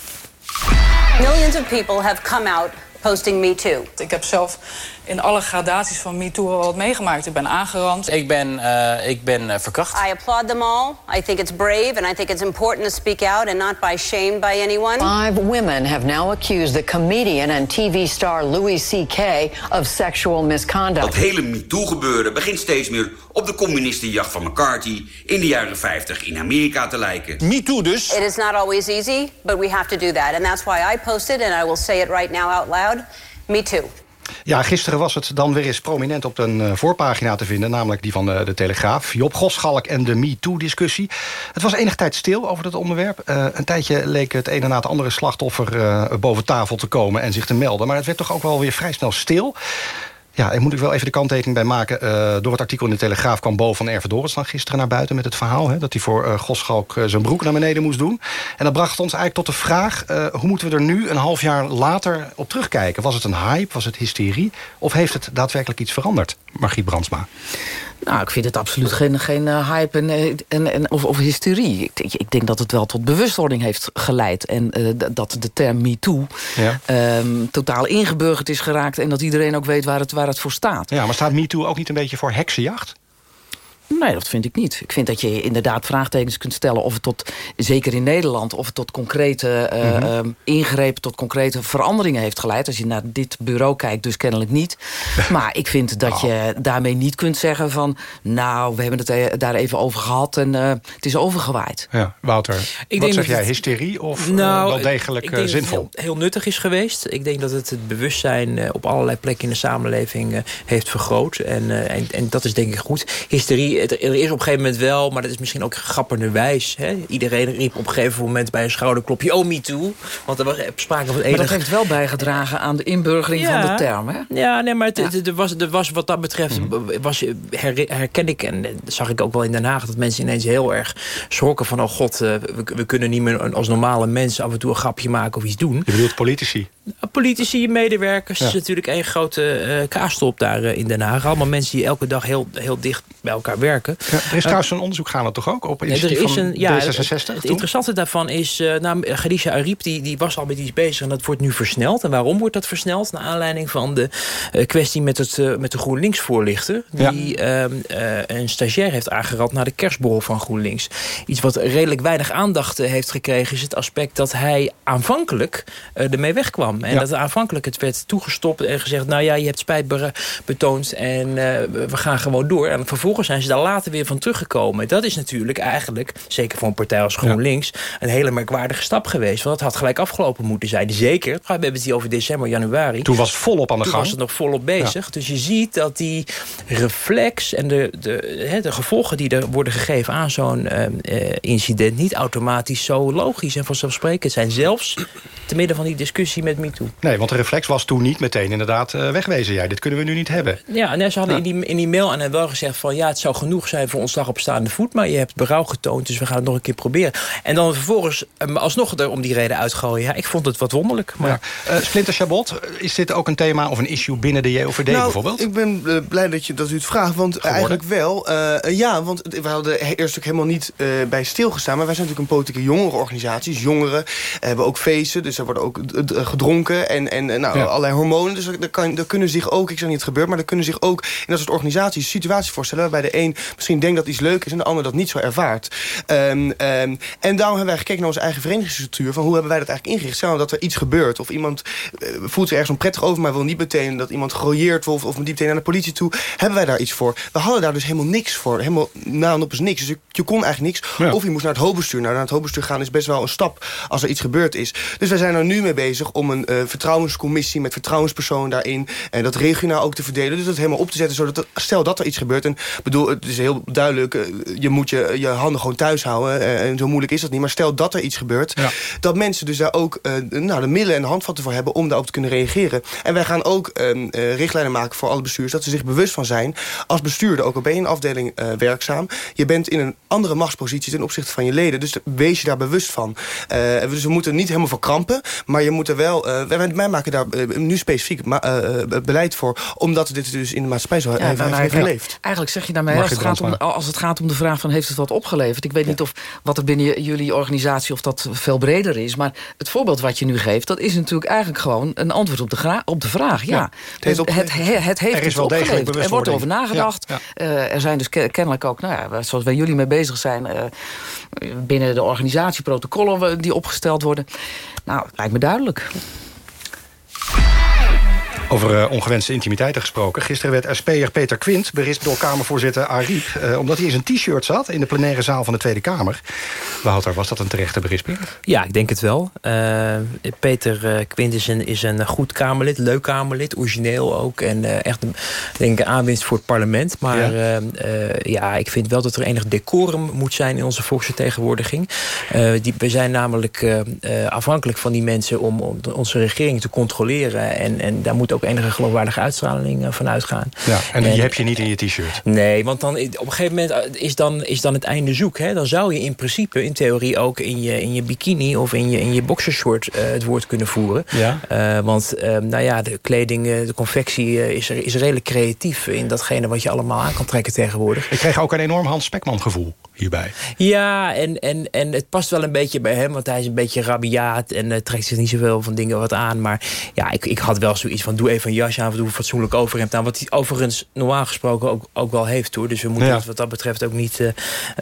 Millions of people have come out posting Me Too. Ik heb zelf in alle gradaties van MeToo wat meegemaakt. Ik ben aangerand. Ik ben, uh, ik ben uh, verkracht. I applaud them all. I think it's brave and I think it's important to speak out and not by shame by anyone. Five women have now accused the comedian and TV star Louis C.K. of sexual misconduct. Dat hele MeToo-gebeuren begint steeds meer op de communistenjacht van McCarthy in de jaren 50 in Amerika te lijken. MeToo dus. It is not always easy, but we have to do that. And that's why I posted, and I will say it right now out loud, Me Too. Ja, gisteren was het dan weer eens prominent op een uh, voorpagina te vinden... namelijk die van uh, de Telegraaf. Job Goschalk en de MeToo-discussie. Het was enige tijd stil over dat onderwerp. Uh, een tijdje leek het ene na het andere slachtoffer boven tafel te komen... en zich te melden. Maar het werd toch ook wel weer vrij snel stil. Ja, ik moet ik wel even de kanttekening bij maken. Uh, door het artikel in de Telegraaf kwam Bo van Ervedorens gisteren naar buiten... met het verhaal hè, dat hij voor uh, Goschalk uh, zijn broek naar beneden moest doen. En dat bracht ons eigenlijk tot de vraag... hoe moeten we er nu een half jaar later op terugkijken? Was het een hype? Was het hysterie? Of heeft het daadwerkelijk iets veranderd? Margriet Brandsma. Nou, ik vind het absoluut geen, geen uh, hype en, eh, en, en, of, of hysterie. Ik, ik, denk dat het wel tot bewustwording heeft geleid. En uh, dat de term MeToo ja. um, totaal ingeburgerd is geraakt... en dat iedereen ook weet waar het, waar het voor staat. Ja, maar staat MeToo ook niet een beetje voor heksenjacht? Nee, dat vind ik niet. Ik vind dat je inderdaad vraagtekens kunt stellen... of het tot, zeker in Nederland, of het tot concrete uh, mm -hmm. ingrepen... tot concrete veranderingen heeft geleid. Als je naar dit bureau kijkt, dus kennelijk niet. *laughs* maar ik vind dat je nou. daarmee niet kunt zeggen van... nou, we hebben het e- daar even over gehad en uh, het is overgewaaid. Ja, Wouter, ik wat zeg jij, hysterie of nou, wel degelijk ik zinvol? Het heel, heel, nuttig is geweest. Ik denk dat het het bewustzijn op allerlei plekken in de samenleving heeft vergroot. En, en, en dat is denk ik goed. Hysterie er, is op een gegeven moment wel, maar dat is misschien ook grapperderwijs. Hè? Iedereen riep op een gegeven moment bij een schouderklopje, oh me too. Want er was sprake van enig... Maar dat heeft wel bijgedragen aan de inburgering van de term, hè? Ja, nee, maar het, er, was, er was wat dat betreft, mhm. was, herken ik, en dat zag ik ook wel in Den Haag, dat mensen ineens heel erg schrokken van, oh god, we, we, kunnen niet meer als normale mensen af en toe een grapje maken of iets doen. Je bedoelt politici? Politici, medewerkers, ja. is natuurlijk één grote uh, kaastop daar uh, in Den Haag. Allemaal mensen die elke dag heel, heel dicht bij elkaar werken. Ja, er is trouwens een onderzoek gaande toch ook op ja, er is een, ja, D66? Het, interessante daarvan is, uh, nou, Khadija Ariep die, die was al met iets bezig en dat wordt nu versneld. En waarom wordt dat versneld? Naar aanleiding van de uh, kwestie met, het, met de GroenLinks-voorlichter. Die ehm, een stagiair heeft aangerad naar de kerstborrel van GroenLinks. Iets wat redelijk weinig aandacht heeft gekregen is het aspect dat hij aanvankelijk ermee wegkwam. En dat aanvankelijk het werd toegestopt en gezegd, nou ja, je hebt spijt betoond en we gaan gewoon door. En vervolgens zijn ze daar later weer van teruggekomen. Dat is natuurlijk eigenlijk, zeker voor een partij als GroenLinks... een hele merkwaardige stap geweest. Want dat had gelijk afgelopen moeten zijn. Zeker, we hebben het hier over december, januari. Toen was het volop aan de Toen gang. was het nog volop bezig. Dus je ziet dat die reflex en de, de, de gevolgen die er worden gegeven aan zo'n eh, eh, incident... niet automatisch zo logisch en vanzelfsprekend zijn. Zelfs te midden van die discussie met MeToo. Nee, want de reflex was toen niet meteen inderdaad eh, wegwezen. Jij, dit kunnen we nu niet hebben. Ja, nee, ze hadden Ja. in, die, in die mail aan hen wel gezegd van... ja, het zou genoeg zijn voor ontslag op staande voet... maar je hebt berouw getoond, dus we gaan het nog een keer proberen. En dan vervolgens um, alsnog er om die reden uitgooien. Ja, ik vond het wat wonderlijk. Maar... Ja. Uh, Splinter Chabot, is dit ook een thema of een issue binnen de JOVD nou, bijvoorbeeld? ik ben uh, blij dat, je, dat u het vraagt, want Geworden. eigenlijk wel. Uh, ja, want we hadden eerst ook helemaal niet uh, bij stilgestaan... maar wij zijn natuurlijk een politieke jongerenorganisatie. Jongeren hebben ook feesten, dus er worden ook gedronken... en, en nou, ja. allerlei hormonen. Dus er, kan, er kunnen zich ook, ik zeg niet het gebeurt... maar er kunnen zich ook in dat soort organisaties situaties voorstellen... waarbij de een misschien denkt dat iets leuk is... en de ander dat niet zo ervaart. Um, um, en daarom hebben wij gekeken naar onze eigen verenigingsstructuur... van hoe hebben wij dat eigenlijk ingericht? Stel dat er iets gebeurt of iemand uh, voelt zich ergens onprettig over... maar wil niet meteen dat iemand gerooieerd wordt... of meteen naar de politie toe. Hebben wij daar iets voor? We hadden daar dus helemaal niks voor. Helemaal na en op is niks. Dus je, je kon eigenlijk niks. Ja. Of je moest naar het hoofdbestuur. Nou, naar het hoofdbestuur gaan is best wel een stap... als er iets gebeurd is. Dus wij zijn er nu mee bezig om een uh, vertrouwenscommissie... met vertrouwenspersonen daarin... en dat regionaal ook te verdelen. Dus dat helemaal op te zetten. Zodat het, stel dat er iets gebeurt... en bedoel, het is heel duidelijk... Uh, je moet je, je handen gewoon thuis houden. Uh, en zo moeilijk is dat niet. Maar stel dat er iets gebeurt... Ja. dat mensen dus daar ook nou, de middelen en de handvatten voor hebben... om daarop te kunnen reageren. En wij gaan ook richtlijnen maken voor alle bestuurders... dat ze zich bewust van zijn. Als bestuurder, ook al ben je in een afdeling werkzaam... je bent in een andere machtspositie ten opzichte van je leden. Dus wees je daar bewust van. dus we moeten niet helemaal verkrampen... maar je moet er wel... wij, wij maken daar nu specifiek beleid voor... omdat dit dus in de maatschappij zo ja, heeft, heeft geleefd. Eigenlijk zeg je daarmee, als het, gaat om, als het gaat om de vraag van... heeft het wat opgeleverd? Ik weet ja. niet of wat er binnen jullie organisatie... of dat veel breder is. Maar het voorbeeld wat je nu geeft... dat is natuurlijk eigenlijk gewoon een antwoord op de, op de vraag. Ja, ja het, heeft, het, het, het heeft er is wel opgeleverd. Er wordt over nagedacht. Ja. Uh, er zijn dus kennelijk ook, nou ja, zoals wij jullie mee bezig zijn... Uh, binnen de organisatie protocollen die opgesteld worden. Nou, lijkt me duidelijk. Over uh, ongewenste intimiteiten gesproken. Gisteren werd SP'er Peter Quint berispt door Kamervoorzitter Ariep... Uh, omdat hij in zijn t-shirt zat in de plenaire zaal van de Tweede Kamer. Wouter, was dat een terechte berisping? Ja, ik denk het wel. Uh, Peter Quint is een, is een goed Kamerlid, leuk Kamerlid, origineel ook. En echt een, denk ik, aanwinst voor het parlement. Maar ja. ja. ik vind wel dat er enig decorum moet zijn in onze volksvertegenwoordiging. die, we zijn namelijk afhankelijk van die mensen om, om onze regering te controleren. En, en daar moet ook enige geloofwaardige uitstraling uh, van uitgaan. Ja, en, en die heb je niet in je t-shirt? Nee, want dan, op een gegeven moment is dan, is dan het einde zoek. Hè? Dan zou je in principe, in theorie, ook in je, in je bikini of in je, in je boxershort uh, het woord kunnen voeren. Ja. Uh, want nou ja, de kleding, de confectie is, er, is redelijk creatief in datgene wat je allemaal aan kan trekken tegenwoordig. Ik kreeg ook een enorm Hans Spekman gevoel hierbij. Ja, en, en, en het past wel een beetje bij hem, want hij is een beetje rabiaat en uh, trekt zich niet zoveel van dingen wat aan. Maar ja, ik, ik had wel zoiets van doe even een jasje aan, of doe een fatsoenlijk overhemd aan. Wat hij overigens normaal gesproken ook, ook wel heeft hoor. Dus we moeten ja. wat dat betreft ook niet. Uh,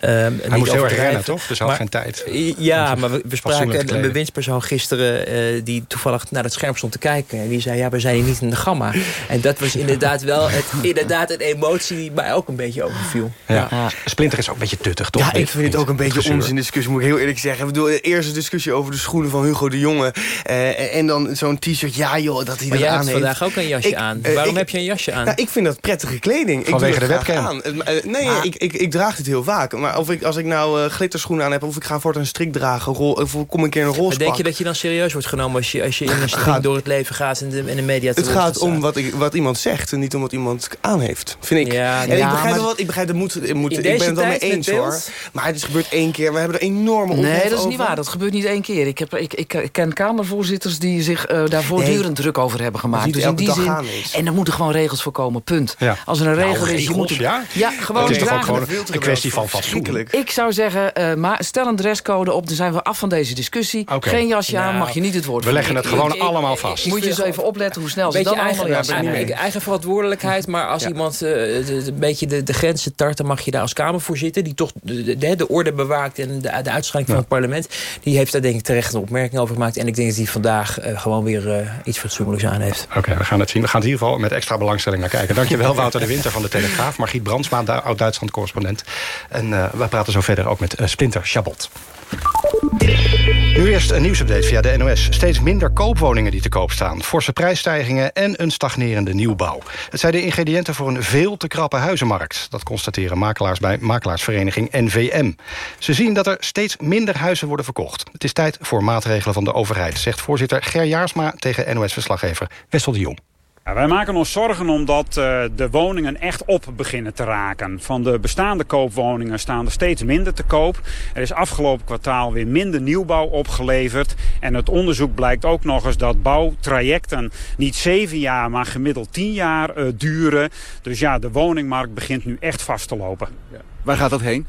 hij niet moest heel erg rennen, toch? Dus hij had geen tijd. Ja, maar we, we spraken een bewindspersoon gisteren uh, die toevallig naar het scherm stond te kijken. En die zei, ja, we zijn hier niet in de gamma. En dat was inderdaad wel het, *laughs* inderdaad een emotie die mij ook een beetje overviel. Ja. ja. Splinter is ook een beetje toch? Ja, ik vind het ook een beetje onzin discussie, moet ik heel eerlijk zeggen. Ik bedoel, de eerste discussie over de schoenen van Hugo de Jonge. Uh, en dan zo'n t-shirt, ja joh, dat hij maar jij aan hebt vandaag ook een jasje ik, aan. Uh, Waarom ik, heb je een jasje aan? Nou, ik vind dat prettige kleding. Vanwege ik de webcam? Aan. Uh, nee, ik, ik, ik, draag dit heel vaak. Maar of ik, als ik nou glitterschoenen aan heb... of ik ga voor een strik dragen... Rol, of kom een keer een roze denk je dat je dan serieus wordt genomen... als je, als je in een string door het leven gaat en de, in de media Het gaat om wat, ik, wat iemand zegt... en niet om wat iemand aan heeft, vind ik. Ja, en ja, ik begrijp wel wat... Ik begrijp, moet, ik ben het wel mee eens, hoor. Maar het gebeurt één keer. We hebben er enorme Nee, dat is niet over. waar. Dat gebeurt niet één keer. Ik, heb, ik, ik ken Kamervoorzitters die zich uh, daar voortdurend nee, druk over hebben gemaakt. Dus in die zin. En er moeten gewoon regels voor komen, punt. Ja. Als er een regel nou, is, je moet het, ja? ja, gewoon het is dragen. toch ook gewoon een kwestie van fatsoen. Ik zou zeggen, uh, maar stel een dresscode op, dan zijn we af van deze discussie. Okay. Geen jasje aan, nou, mag je niet het woord We leggen het gewoon allemaal vast. Moet je eens even opletten hoe snel ze dan eigen, allemaal eigen, verantwoordelijkheid, maar als iemand de, een beetje de, de grenzen tart, dan mag je daar als Kamervoorzitter, die toch de, de, de orde bewaakt en de, de van het parlement, die heeft daar denk ik terecht een opmerking over gemaakt. En ik denk dat hij vandaag uh, gewoon weer uh, iets fatsoenlijks aan heeft. Oké. Okay. We gaan het zien. We gaan het in ieder geval met extra belangstelling naar kijken. Dankjewel, *laughs* Wouter de Winter van de Telegraaf. Margriet Brandsma, oud-Duitsland-correspondent. En uh, we praten zo verder ook met Splinter Chabot. Nu eerst een nieuwsupdate via de NOS. Steeds minder koopwoningen die te koop staan. Forse prijsstijgingen en een stagnerende nieuwbouw. Het zijn de ingrediënten voor een veel te krappe huizenmarkt. Dat constateren makelaars bij makelaarsvereniging NVM. Ze zien dat er steeds minder huizen worden verkocht. Het is tijd voor maatregelen van de overheid... zegt voorzitter Ger Jaarsma tegen NOS-verslaggever Wessel de Jong. Wij maken ons zorgen omdat uh, de woningen echt op beginnen te raken. Van de bestaande koopwoningen staan er steeds minder te koop. Er is afgelopen kwartaal weer minder nieuwbouw opgeleverd. En het onderzoek blijkt ook nog eens dat bouwtrajecten niet zeven jaar, maar gemiddeld tien jaar uh, duren. Dus ja, de woningmarkt begint nu echt vast te lopen. Ja. Waar gaat dat heen?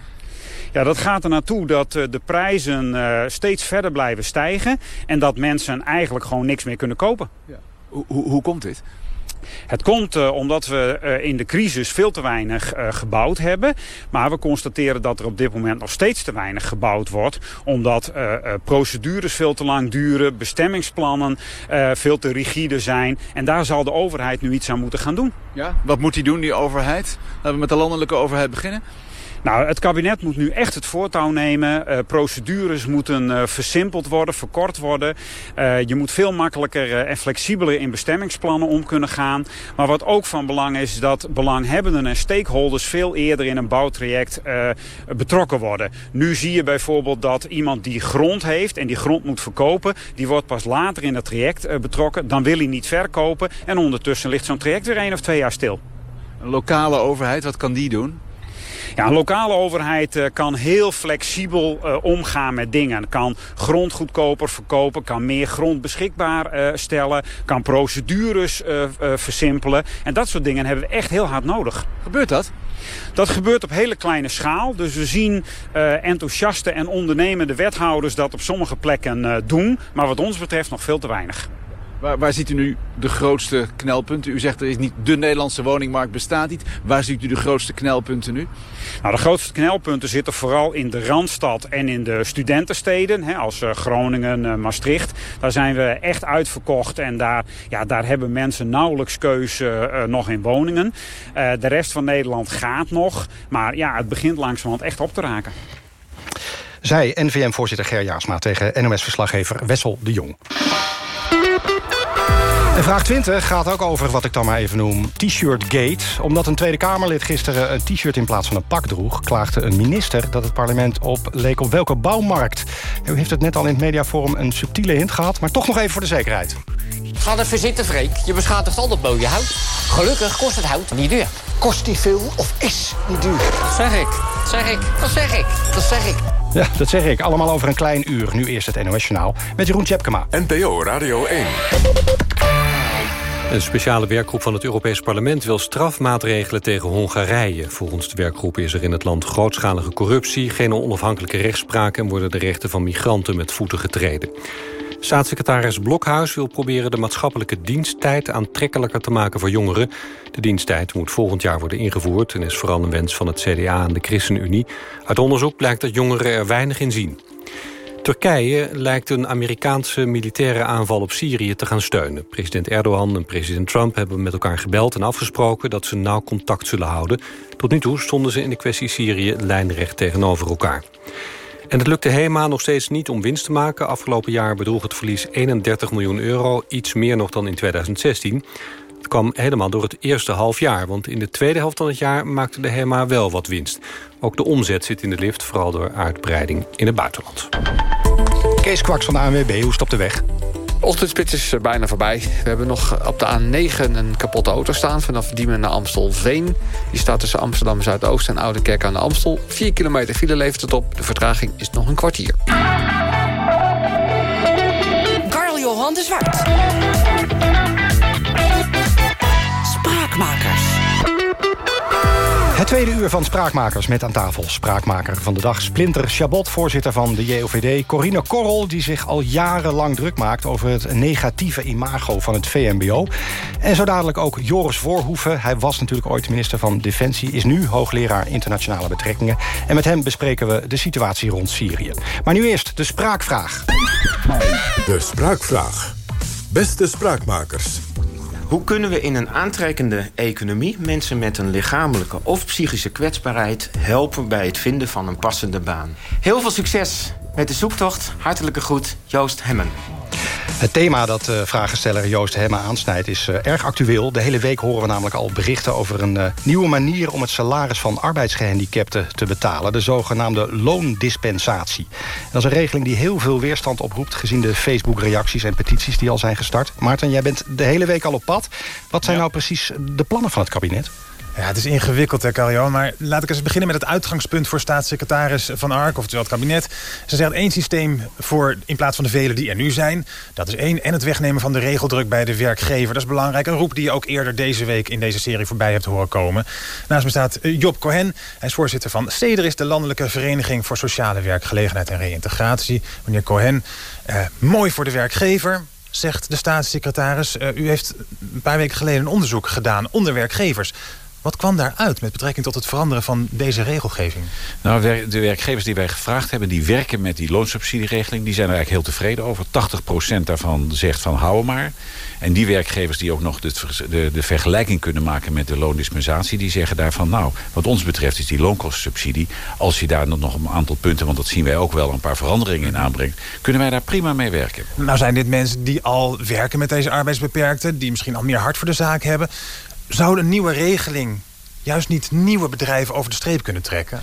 Ja, dat gaat er naartoe dat uh, de prijzen steeds verder blijven stijgen. En dat mensen eigenlijk gewoon niks meer kunnen kopen. Ja. Hoe, hoe, komt dit? Het komt uh, omdat we uh, in de crisis veel te weinig uh, gebouwd hebben. Maar we constateren dat er op dit moment nog steeds te weinig gebouwd wordt. Omdat procedures veel te lang duren, bestemmingsplannen veel te rigide zijn. En daar zal de overheid nu iets aan moeten gaan doen. Ja, wat moet die doen, die overheid? Laten we met de landelijke overheid beginnen. Nou, het kabinet moet nu echt het voortouw nemen. Uh, procedures moeten uh, versimpeld worden, verkort worden. Uh, je moet veel makkelijker en flexibeler in bestemmingsplannen om kunnen gaan. Maar wat ook van belang is, is dat belanghebbenden en stakeholders veel eerder in een bouwtraject betrokken worden. Nu zie je bijvoorbeeld dat iemand die grond heeft en die grond moet verkopen, die wordt pas later in het traject betrokken. Dan wil hij niet verkopen en ondertussen ligt zo'n traject weer één of twee jaar stil. Een lokale overheid, wat kan die doen? Ja, een lokale overheid uh, kan heel flexibel uh, omgaan met dingen. Kan grond goedkoper verkopen, kan meer grond beschikbaar uh, stellen... kan procedures versimpelen. En dat soort dingen hebben we echt heel hard nodig. Gebeurt dat? Dat gebeurt op hele kleine schaal. Dus we zien uh, enthousiaste en ondernemende wethouders dat op sommige plekken uh, doen. Maar wat ons betreft nog veel te weinig. Waar, waar, ziet u nu de grootste knelpunten? U zegt er is niet de Nederlandse woningmarkt bestaat niet. Waar ziet u de grootste knelpunten nu? Nou, de grootste knelpunten zitten vooral in de Randstad en in de studentensteden. Hè, als uh, Groningen, uh, Maastricht. Daar zijn we echt uitverkocht. En daar, ja, daar hebben mensen nauwelijks keuze uh, nog in woningen. de rest van Nederland gaat nog. Maar ja, het begint langzamerhand echt op te raken. Zij, NVM-voorzitter Ger Jaarsma tegen NOS-verslaggever Wessel de Jong. En vraag 20 gaat ook over wat ik dan maar even noem T-shirt gate. Omdat een Tweede Kamerlid gisteren een t-shirt in plaats van een pak droeg... klaagde een minister dat het parlement op leek op welke bouwmarkt. U heeft het net al in het mediaforum een subtiele hint gehad... maar toch nog even voor de zekerheid. Ga even zitten, Freek. Je beschadigt al dat mooie hout. Gelukkig kost het hout niet duur. Kost die veel of is niet duur? Dat zeg ik. Dat zeg ik. Dat zeg ik. Dat zeg ik. Ja, dat zeg ik. Allemaal over een klein uur. Nu eerst het NOS Journaal met Jeroen Tjepkema. NPO Radio 1. Een speciale werkgroep van het Europees Parlement wil strafmaatregelen tegen Hongarije. Volgens de werkgroep is er in het land grootschalige corruptie... geen onafhankelijke rechtspraak en worden de rechten van migranten met voeten getreden. Staatssecretaris Blokhuis wil proberen de maatschappelijke diensttijd aantrekkelijker te maken voor jongeren. De diensttijd moet volgend jaar worden ingevoerd en is vooral een wens van het CDA en de ChristenUnie. Uit onderzoek blijkt dat jongeren er weinig in zien. Turkije lijkt een Amerikaanse militaire aanval op Syrië te gaan steunen. President Erdogan en president Trump hebben met elkaar gebeld en afgesproken dat ze nauw contact zullen houden. Tot nu toe stonden ze in de kwestie Syrië lijnrecht tegenover elkaar. En het lukte HEMA nog steeds niet om winst te maken. Afgelopen jaar bedroeg het verlies 31 miljoen euro, iets meer nog dan in 2016. Het kwam helemaal door het eerste half jaar, want in de tweede helft van het jaar maakte de HEMA wel wat winst. Ook de omzet zit in de lift, vooral door uitbreiding in het buitenland. Kees Kwaks van de ANWB, hoe stopt de weg? Ochtendspits is bijna voorbij. We hebben nog op de A9 een kapotte auto staan... vanaf Diemen naar Amstelveen. Die staat tussen Amsterdam Zuidoost en Oude Kerk aan de Amstel. 4 kilometer file levert het op. De vertraging is nog een kwartier. Karl Johan de Zwart. Spraakmakers. Het tweede uur van Spraakmakers met aan tafel. Spraakmaker van de dag Splinter Chabot, voorzitter van de JOVD. Corine Korrel, die zich al jarenlang druk maakt... over het negatieve imago van het VMBO. En zo dadelijk ook Joris Voorhoeven. Hij was natuurlijk ooit minister van Defensie... is nu hoogleraar internationale betrekkingen. En met hem bespreken we de situatie rond Syrië. Maar nu eerst de spraakvraag. De spraakvraag. Beste spraakmakers. Hoe kunnen we in een aantrekkende economie... mensen met een lichamelijke of psychische kwetsbaarheid... helpen bij het vinden van een passende baan? Heel veel succes met de zoektocht. Hartelijke groet, Joost Hemmen. Het thema dat uh, vragensteller Joost Hemme aansnijdt is uh, erg actueel. De hele week horen we namelijk al berichten over een uh, nieuwe manier... om het salaris van arbeidsgehandicapten te betalen. De zogenaamde loondispensatie. Dat is een regeling die heel veel weerstand oproept... gezien de Facebook-reacties en petities die al zijn gestart. Maarten, jij bent de hele week al op pad. Wat zijn ja. nou precies de plannen van het kabinet? Ja, het is ingewikkeld, hè, Carjo. Maar laat ik eens beginnen met het uitgangspunt voor staatssecretaris Van Ark, oftewel het kabinet. Ze zegt één systeem voor, in plaats van de vele die er nu zijn. Dat is één. En het wegnemen van de regeldruk bij de werkgever. Dat is belangrijk. Een roep die je ook eerder deze week in deze serie voorbij hebt horen komen. Naast me staat Job Cohen. Hij is voorzitter van is de Landelijke Vereniging voor Sociale Werkgelegenheid en Reïntegratie. Meneer Cohen, eh, mooi voor de werkgever, zegt de staatssecretaris. Uh, u heeft een paar weken geleden een onderzoek gedaan onder werkgevers. Wat kwam daaruit met betrekking tot het veranderen van deze regelgeving? Nou, de werkgevers die wij gevraagd hebben... die werken met die loonsubsidieregeling... die zijn er eigenlijk heel tevreden over. 80% daarvan zegt van hou maar. En die werkgevers die ook nog de, de, de, vergelijking kunnen maken... met de loondispensatie, die zeggen daarvan... nou, wat ons betreft is die loonkostensubsidie... als je daar nog een aantal punten... want dat zien wij ook wel, een paar veranderingen in aanbrengt... kunnen wij daar prima mee werken. Nou zijn dit mensen die al werken met deze arbeidsbeperkten... die misschien al meer hart voor de zaak hebben zou een nieuwe regeling juist niet nieuwe bedrijven over de streep kunnen trekken?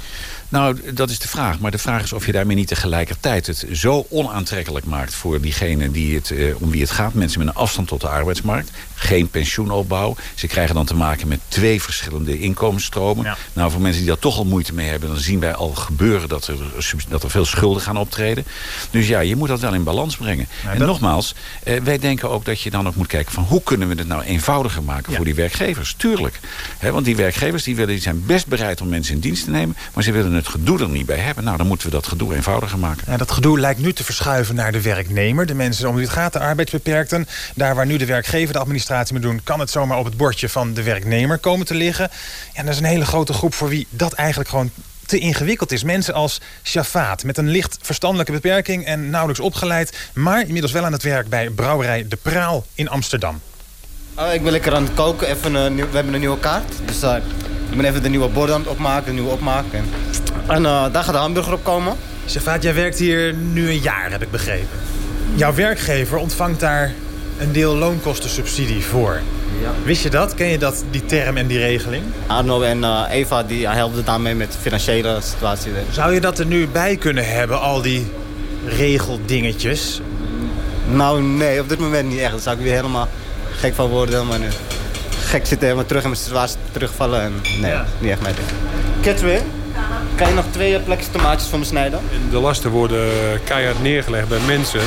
Nou, dat is de vraag. Maar de vraag is of je daarmee niet tegelijkertijd het zo onaantrekkelijk maakt... voor diegenen die het, eh, om wie het gaat. Mensen met een afstand tot de arbeidsmarkt. Geen pensioenopbouw. Ze krijgen dan te maken met twee verschillende inkomensstromen. Nou, voor mensen die daar toch al moeite mee hebben... dan zien wij al gebeuren dat er, dat er veel schulden gaan optreden. Dus ja, je moet dat wel in balans brengen. en nogmaals, eh, wij denken ook dat je dan ook moet kijken... van hoe kunnen we het nou eenvoudiger maken voor die werkgevers? Tuurlijk. want die werkgevers die willen, die zijn best bereid om mensen in dienst te nemen... maar ze willen het gedoe er niet bij hebben. Nou, dan moeten we dat gedoe eenvoudiger maken. Ja, dat gedoe lijkt nu te verschuiven naar de werknemer. De mensen om wie het gaat, de arbeidsbeperkten. Daar waar nu de werkgever de administratie moet doen... kan het zomaar op het bordje van de werknemer komen te liggen. Ja, dat is een hele grote groep voor wie dat eigenlijk gewoon te ingewikkeld is. Mensen als Shafaat, met een licht verstandelijke beperking... en nauwelijks opgeleid, maar inmiddels wel aan het werk... bij brouwerij De Praal in Amsterdam. Oh, ik wil lekker aan het koken. Even een, we hebben een nieuwe kaart. Dus uh, ik ben even de nieuwe bord aan het opmaken, de nieuwe opmaken. En uh, daar gaat de hamburger op komen. Shafaat, jij werkt hier nu een jaar, heb ik begrepen. Jouw werkgever ontvangt daar een deel loonkostensubsidie voor. Ja. Wist je dat? Ken je dat, die term en die regeling? Arno en uh, Eva die helpen daarmee met de financiële situatie. Zou je dat er nu bij kunnen hebben, al die regeldingetjes? Nou, nee, op dit moment niet echt. Daar zou ik weer helemaal gek van worden. Maar nu gek zitten helemaal terug en mijn situatie terugvallen. En nee, niet echt mijn ding. Catwin, kan je nog twee plekjes tomaatjes voor me snijden? De lasten worden keihard neergelegd bij mensen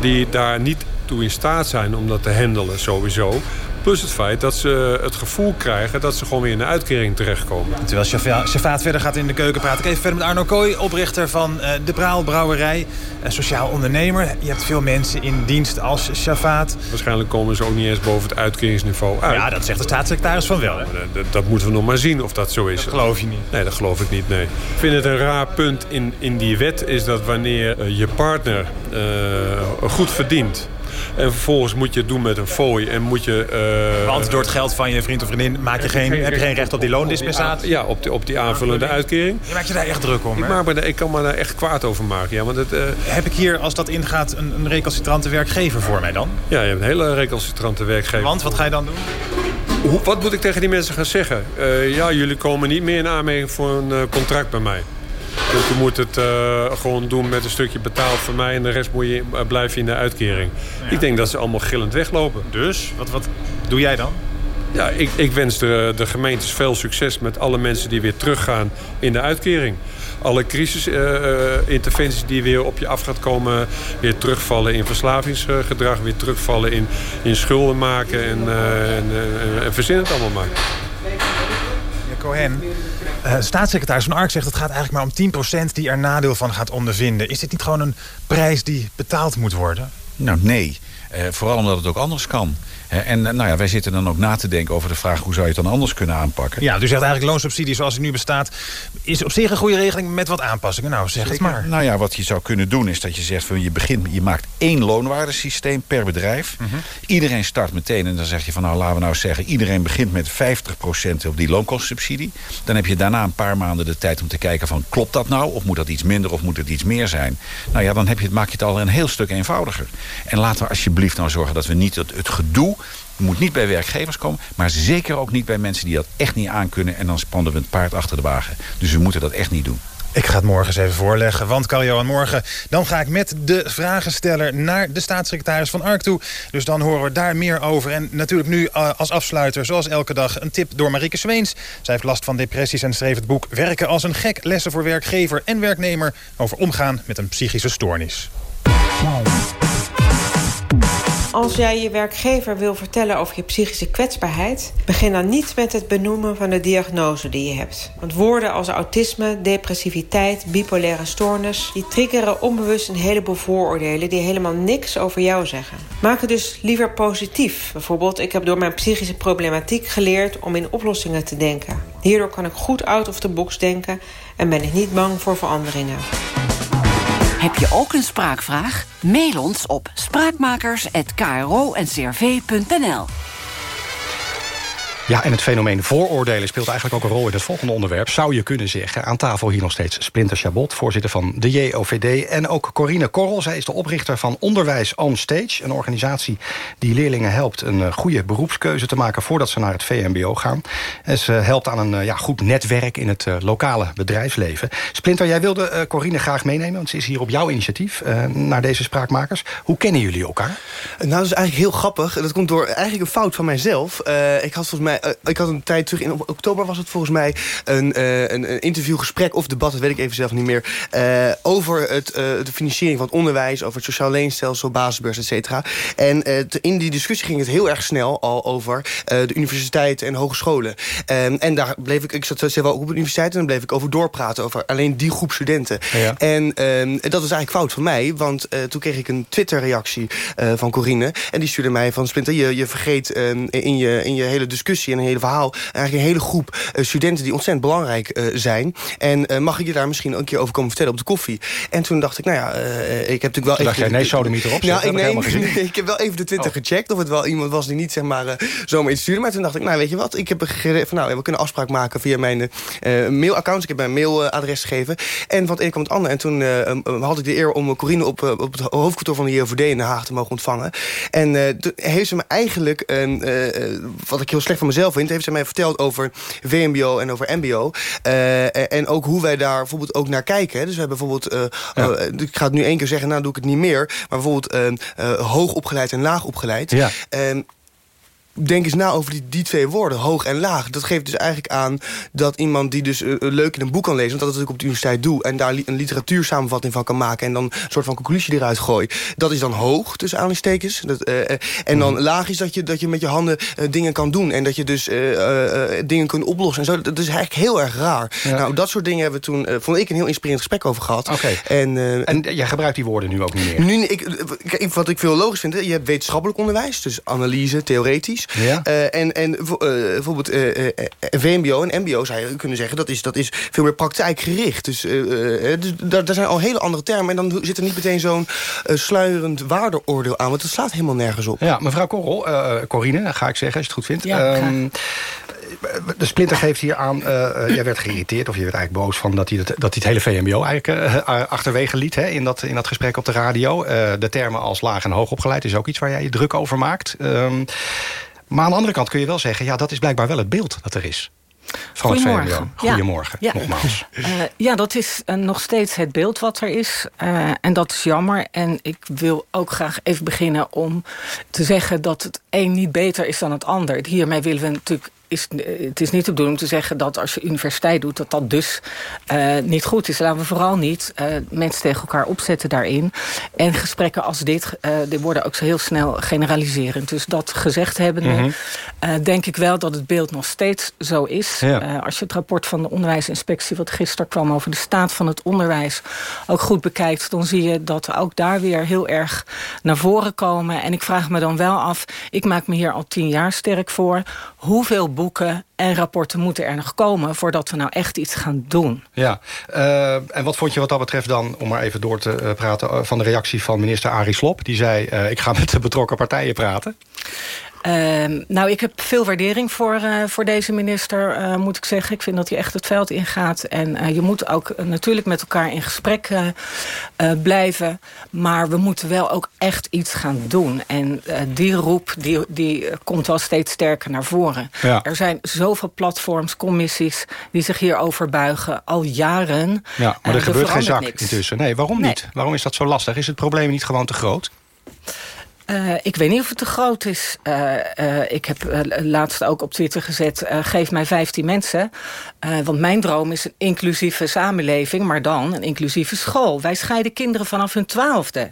die daar niet toe in staat zijn om dat te handelen sowieso. Plus het feit dat ze het gevoel krijgen dat ze gewoon weer in de uitkering terechtkomen. Terwijl Shafaat verder gaat in de keuken praten. Ik even verder met Arno Kooi, oprichter van uh, De Braal Brouwerij. Een sociaal ondernemer. Je hebt veel mensen in dienst als Shafaat. Waarschijnlijk komen ze ook niet eens boven het uitkeringsniveau uit. Ja, dat zegt de staatssecretaris van wel. Dat, dat, moeten we nog maar zien of dat zo is. Dat geloof je niet? Nee, dat geloof ik niet, nee. Ik vind het een raar punt in, in die wet is dat wanneer uh, je partner uh, goed verdient en vervolgens moet je het doen met een fooi. En moet je, uh, Want door het geld van je vriend of vriendin maak je geen, heb je geen recht op die loondispensatie? Ja, op die, op die aanvullende uitkering. Je maakt je daar echt druk om, ik, maak me, ik kan me daar echt kwaad over maken. Ja, want het, uh, heb ik hier, als dat ingaat, een, een recalcitrante werkgever voor mij dan? Ja, je hebt een hele recalcitrante werkgever. Want, wat ga je dan doen? Hoe, wat moet ik tegen die mensen gaan zeggen? Uh, ja, jullie komen niet meer in aanmerking voor een contract bij mij. Dus je moet het uh, gewoon doen met een stukje betaald van mij... en de rest moet je, uh, blijf je in de uitkering. Ja. Ik denk dat ze allemaal gillend weglopen. Dus? Wat, wat doe jij dan? Ja, ik, ik wens de, de gemeentes veel succes met alle mensen die weer teruggaan in de uitkering. Alle crisisinterventies uh, die weer op je af gaat komen... weer terugvallen in verslavingsgedrag... weer terugvallen in, in schulden maken en, en, en, en verzin het allemaal maar. Cohen. Uh, staatssecretaris Van Ark zegt het gaat eigenlijk maar om 10% die er nadeel van gaat ondervinden. Is dit niet gewoon een prijs die betaald moet worden? Nou, nee. Uh, vooral omdat het ook anders kan. En nou ja, wij zitten dan ook na te denken over de vraag... hoe zou je het dan anders kunnen aanpakken? Ja, u zegt eigenlijk loonsubsidie zoals die nu bestaat... is op zich een goede regeling met wat aanpassingen. Nou, zeg het maar. Nou ja, wat je zou kunnen doen is dat je zegt... Van, je, begint, je maakt één loonwaardesysteem per bedrijf. Mhm. Iedereen start meteen en dan zeg je van... nou, laten we nou zeggen... iedereen begint met 50% op die loonkostsubsidie. Dan heb je daarna een paar maanden de tijd om te kijken van... klopt dat nou? Of moet dat iets minder of moet het iets meer zijn? Nou ja, dan heb je het, maak je het al een heel stuk eenvoudiger. En laten we alsjeblieft nou zorgen dat we niet het, het gedoe moet niet bij werkgevers komen, maar zeker ook niet bij mensen die dat echt niet aankunnen. En dan spannen we het paard achter de wagen. Dus we moeten dat echt niet doen. Ik ga het morgen eens even voorleggen, want Carl-Johan, morgen... dan ga ik met de vragensteller naar de staatssecretaris van ARK toe. Dus dan horen we daar meer over. En natuurlijk nu uh, als afsluiter, zoals elke dag, een tip door Marieke Zweens. Zij heeft last van depressies en schreef het boek Werken als een gek. Lessen voor werkgever en werknemer over omgaan met een psychische stoornis. Als jij je werkgever wil vertellen over je psychische kwetsbaarheid... begin dan niet met het benoemen van de diagnose die je hebt. Want woorden als autisme, depressiviteit, bipolaire stoornis... die triggeren onbewust een heleboel vooroordelen... die helemaal niks over jou zeggen. Maak het dus liever positief. Bijvoorbeeld, ik heb door mijn psychische problematiek geleerd... om in oplossingen te denken. Hierdoor kan ik goed out of the box denken... en ben ik niet bang voor veranderingen. Heb je ook een spraakvraag? Mail ons op spraakmakers.kro.ncrv.nl ja, en het fenomeen vooroordelen speelt eigenlijk ook een rol in het volgende onderwerp. Zou je kunnen zeggen. Aan tafel hier nog steeds Splinter Chabot, voorzitter van de JOVD. En ook Corine Korrel, zij is de oprichter van Onderwijs on Stage. Een organisatie die leerlingen helpt een eh, goede beroepskeuze te maken... voordat ze naar het VMBO gaan. En ze helpt aan een eh, ja, goed netwerk in het uh, lokale bedrijfsleven. Splinter, jij wilde Corine graag meenemen, want ze is hier op jouw initiatief... Naar deze spraakmakers. Hoe kennen jullie elkaar? Nou, dat is eigenlijk heel grappig. Dat komt door eigenlijk een fout van mijzelf. ik had volgens mij eh, ik had een tijd terug, in oktober was het volgens mij... een, uh, een, een interviewgesprek of debat, dat weet ik even zelf niet meer... Uh, over het, de financiering van het onderwijs... over het sociaal leenstelsel, basisbeurs, et cetera. En in die discussie ging het heel erg snel al over de universiteiten en hogescholen. Um, en daar bleef ik, ik zat zelf ook op de universiteit... en dan bleef ik over doorpraten, over alleen die groep studenten. Ja. En um, dat was eigenlijk fout van mij, want toen kreeg ik een Twitter-reactie van Corine... en die stuurde mij van, Splinter, je, je vergeet um, in, je, in je hele discussie een hele verhaal. Eigenlijk een hele groep uh, studenten die ontzettend belangrijk uh, zijn. En uh, mag ik je daar misschien een keer over komen vertellen op de koffie? En toen dacht ik, nou ja, ik heb natuurlijk wel... Dacht jij, nee, sodemieter op. Nou, ik, nee, *laughs* ik heb wel even de Twitter oh. gecheckt of het wel iemand was die niet zeg maar zomaar iets stuurde. Maar toen dacht ik, nou weet je wat, ik heb van nou, we kunnen afspraak maken via mijn mailaccounts. Ik heb mijn mailadres gegeven. En van het een kwam het ander. En toen had ik de eer om Corine op, op het hoofdkantoor van de JOVD in Den Haag te mogen ontvangen. En heeft ze me eigenlijk, wat ik heel slecht van mezelf vind... heeft zij mij verteld over VMBO en over MBO. Uh, en ook hoe wij daar bijvoorbeeld ook naar kijken. Dus we hebben bijvoorbeeld... Uh, ja. uh, ik ga het nu één keer zeggen, nou doe ik het niet meer. Maar bijvoorbeeld hoog opgeleid en laag opgeleid. Ja. Ehm, denk eens na over die, die twee woorden, hoog en laag. Dat geeft dus eigenlijk aan dat iemand die dus uh, leuk in een boek kan lezen... want dat is ik op de universiteit doe... en daar een literatuursamenvatting van kan maken... en dan een soort van conclusie eruit gooi. Dat is dan hoog, tussen aanhalingstekens. Dat, uh, en dan mhm. laag is dat je, dat je met je handen uh, dingen kan doen... en dat je dus dingen kunt oplossen. En zo. Dat is eigenlijk heel erg raar. Nou, dat soort dingen hebben we toen, vond ik, een heel inspirerend gesprek over gehad. Okay. En, en jij gebruikt die woorden nu ook niet meer? Nu, ik, wat ik veel logisch vind, je hebt wetenschappelijk onderwijs... dus analyse, theoretisch... Ja. Uh, en en uh, bijvoorbeeld uh, VMBO en MBO zou je kunnen zeggen... dat is, dat is veel meer praktijkgericht. Dus, dus daar, daar, zijn al hele andere termen. En dan zit er niet meteen zo'n sluierend waardeoordeel aan. Want dat slaat helemaal nergens op. Ja, mevrouw Korrel, Corine, ga ik zeggen, als je het goed vindt. Ja, um, de Splinter geeft hier aan, jij werd geïrriteerd... of je werd eigenlijk boos van dat hij het, dat hij het hele VMBO eigenlijk achterwege liet... Hè, in, dat, in dat gesprek op de radio. de termen als laag en hoog opgeleid is ook iets waar jij je druk over maakt. Um, maar aan de andere kant kun je wel zeggen... ja, dat is blijkbaar wel het beeld dat er is. Van Goedemorgen. Het Goedemorgen, ja. nogmaals. Uh, *laughs* ja, dat is uh, nog steeds het beeld wat er is. Uh, en dat is jammer. En ik wil ook graag even beginnen om te zeggen... dat het een niet beter is dan het ander. Hiermee willen we natuurlijk is, het is niet de bedoeling om te zeggen dat als je universiteit doet... dat dat dus uh, niet goed is. Laten we vooral niet uh, mensen tegen elkaar opzetten daarin. En gesprekken als dit, uh, die worden ook zo heel snel generaliserend. Dus dat gezegd hebbende, mm -hmm. denk ik wel dat het beeld nog steeds zo is. Ja. als je het rapport van de onderwijsinspectie... wat gisteren kwam over de staat van het onderwijs... ook goed bekijkt, dan zie je dat ook daar weer heel erg naar voren komen. En ik vraag me dan wel af, ik maak me hier al tien jaar sterk voor... hoeveel boeken en rapporten moeten er nog komen... voordat we nou echt iets gaan doen. Ja, uh, en wat vond je wat dat betreft dan... om maar even door te uh, praten van de reactie van minister Arie Slob... die zei, ik ga met de betrokken partijen praten. Uh, nou, ik heb veel waardering voor, uh, voor deze minister, uh, moet ik zeggen. Ik vind dat hij echt het veld ingaat. En uh, je moet ook natuurlijk met elkaar in gesprek blijven. Maar we moeten wel ook echt iets gaan doen. En die roep die, die komt wel steeds sterker naar voren. Ja. Er zijn zoveel platforms, commissies die zich hierover buigen al jaren. Ja, maar er gebeurt geen zak niks. intussen. Nee, waarom nee. niet? Waarom is dat zo lastig? Is het probleem niet gewoon te groot? Uh, ik weet niet of het te groot is. Uh, uh, ik heb laatst ook op Twitter gezet... geef mij 15 mensen. want mijn droom is een inclusieve samenleving... maar dan een inclusieve school. Wij scheiden kinderen vanaf hun twaalfde.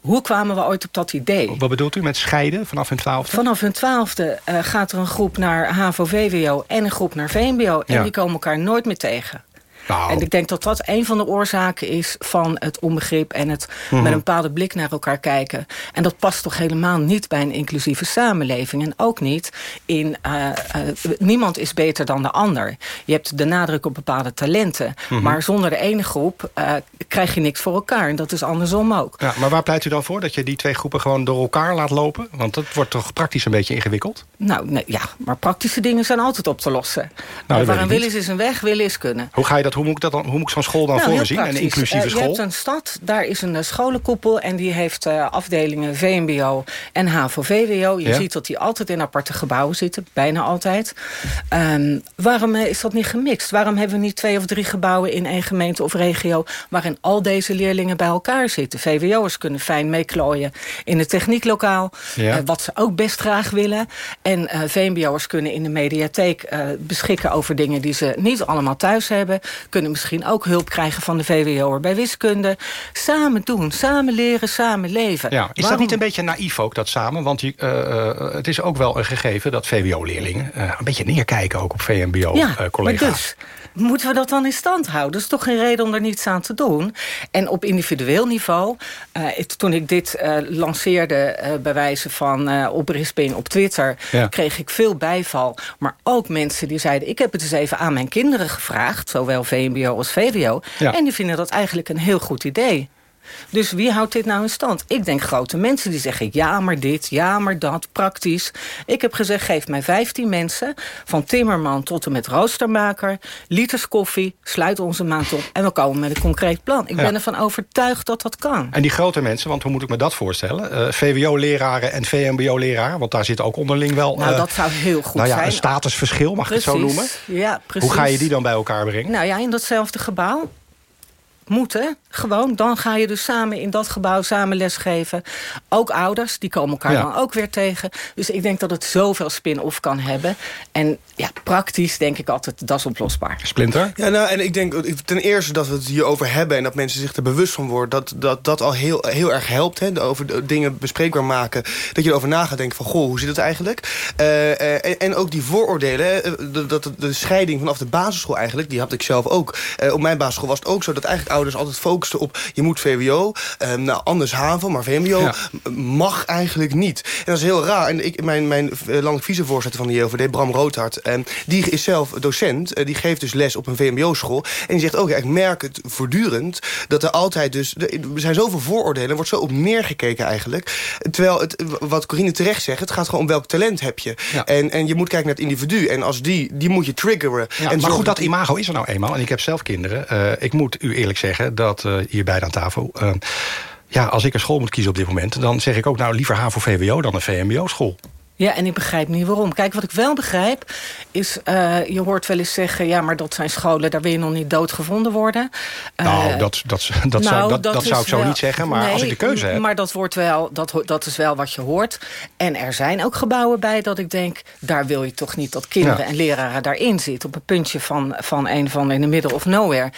Hoe kwamen we ooit op dat idee? Wat bedoelt u met scheiden vanaf hun twaalfde? Vanaf hun twaalfde gaat er een groep naar HAVO-VWO... en een groep naar VMBO. En ja. die komen elkaar nooit meer tegen. Nou. En ik denk dat dat een van de oorzaken is van het onbegrip... en het mm -hmm. met een bepaalde blik naar elkaar kijken. En dat past toch helemaal niet bij een inclusieve samenleving. En ook niet in... Uh, uh, niemand is beter dan de ander. Je hebt de nadruk op bepaalde talenten. Mm -hmm. Maar zonder de ene groep uh, krijg je niks voor elkaar. En dat is andersom ook. Ja, maar waar pleit u dan voor? Dat je die twee groepen gewoon door elkaar laat lopen? Want dat wordt toch praktisch een beetje ingewikkeld? Nou, nee, ja, maar praktische dingen zijn altijd op te lossen. Nou, waar een wil is, is een weg, willen is kunnen. Hoe ga je dat hoe moet ik, dat dan, hoe moet ik zo'n school dan nou, voor me zien? Een inclusieve uh, school? Je hebt een stad, daar is een uh, scholenkoepel... en die heeft uh, afdelingen VMBO en HAVO-VWO. Je ja? ziet dat die altijd in aparte gebouwen zitten, bijna altijd. Um, waarom is dat niet gemixt? Waarom hebben we niet twee of drie gebouwen in één gemeente of regio... waarin al deze leerlingen bij elkaar zitten? VWO'ers kunnen fijn meeklooien in het technieklokaal... Ja. wat ze ook best graag willen. En VMBO'ers kunnen in de mediatheek beschikken over dingen... die ze niet allemaal thuis hebben kunnen misschien ook hulp krijgen van de VWO'er bij wiskunde. Samen doen, samen leren, samen leven. Ja, is Waarom? dat niet een beetje naïef ook, dat samen? Want het is ook wel een gegeven dat VWO-leerlingen... Een beetje neerkijken ook op VMBO-collega's. Ja, dus moeten we dat dan in stand houden? Dat is toch geen reden om er niets aan te doen? En op individueel niveau, uh, toen ik dit uh, lanceerde... Uh, bij wijze van oprisping op Twitter... Ja. kreeg ik veel bijval. Maar ook mensen die zeiden... ik heb het eens even aan mijn kinderen gevraagd... zowel VMBO als VWO. Ja. En die vinden dat eigenlijk een heel goed idee. Dus wie houdt dit nou in stand? Ik denk grote mensen die zeggen ja maar dit, ja maar dat, praktisch. Ik heb gezegd geef mij 15 mensen, van timmerman tot en met roostermaker... liters koffie, sluit onze maand op en we komen met een concreet plan. Ik ja. ben ervan overtuigd dat dat kan. En die grote mensen, want hoe moet ik me dat voorstellen? Uh, VWO-leraren en VMBO-leraren, want daar zit ook onderling wel... Nou, uh, dat zou heel goed nou ja, zijn. Een statusverschil, mag precies. ik het zo noemen? Ja, precies. Hoe ga je die dan bij elkaar brengen? Nou ja, in datzelfde gebouw moeten. Gewoon, dan ga je dus samen in dat gebouw samen lesgeven. Ook ouders, die komen elkaar ja. dan ook weer tegen. Dus ik denk dat het zoveel spin-off kan hebben. En ja, praktisch denk ik altijd, dat is oplosbaar. Splinter? Ja, nou, en ik denk ten eerste dat we het hierover hebben... en dat mensen zich er bewust van worden... dat dat, dat al heel, heel erg helpt, hè, over dingen bespreekbaar maken. Dat je erover na gaat denken van, goh, hoe zit het eigenlijk? Uh, uh, en, en, ook die vooroordelen, uh, dat de, de scheiding vanaf de basisschool eigenlijk... die had ik zelf ook. op mijn basisschool was het ook zo dat eigenlijk ouders altijd focusten op... je moet VWO, um, nou anders HAVO, maar VMBO ja. mag eigenlijk niet. En dat is heel raar. En ik, mijn, mijn landelijk vicevoorzitter van de JOVD, Bram Roodhart... Um, die is zelf docent, uh, die geeft dus les op een VMBO-school... en die zegt ook, ja, ik merk het voortdurend... dat er altijd dus... Er zijn zoveel vooroordelen, er wordt zo op neergekeken eigenlijk. Terwijl, het, wat Corine terecht zegt, het gaat gewoon om welk talent heb je. Ja. En, en je moet kijken naar het individu. En als die, die moet je triggeren. Ja, en maar goed, dat imago is er nou eenmaal. En ik heb zelf kinderen. Uh, ik moet u eerlijk zeggen dat uh, hierbij aan tafel... Uh, ja, als ik een school moet kiezen op dit moment... dan zeg ik ook nou liever HAVO-VWO dan een VMBO-school. Ja, en ik begrijp niet waarom. Kijk, wat ik wel begrijp is... Uh, je hoort wel eens zeggen... ja, maar dat zijn scholen, daar wil je nog niet doodgevonden worden. Uh, nou, dat, dat, dat, nou, zou, dat, dat, dat zou ik zo wel, niet zeggen. Maar nee, als ik de keuze heb... Maar dat, wordt wel, dat, dat is wel wat je hoort. En er zijn ook gebouwen bij dat ik denk... daar wil je toch niet dat kinderen ja. en leraren daarin zitten... op een puntje van, van een van in de middle of nowhere.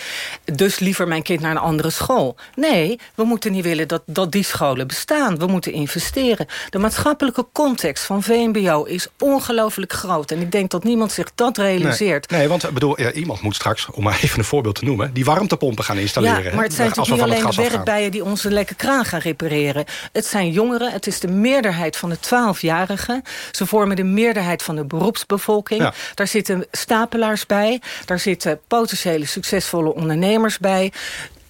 Dus liever mijn kind naar een andere school. Nee, we moeten niet willen dat, dat die scholen bestaan. We moeten investeren. De maatschappelijke context van VMBO is ongelooflijk groot. En ik denk dat niemand zich dat realiseert. Nee, nee want bedoel, ja, iemand moet straks, om maar even een voorbeeld te noemen... die warmtepompen gaan installeren. Ja, maar het zijn natuurlijk niet alleen de werkbijen die onze lekke kraan gaan repareren. Het zijn jongeren, het is de meerderheid van de 12-jarigen. Ze vormen de meerderheid van de beroepsbevolking. Ja. Daar zitten stapelaars bij. Daar zitten potentiële succesvolle ondernemers bij.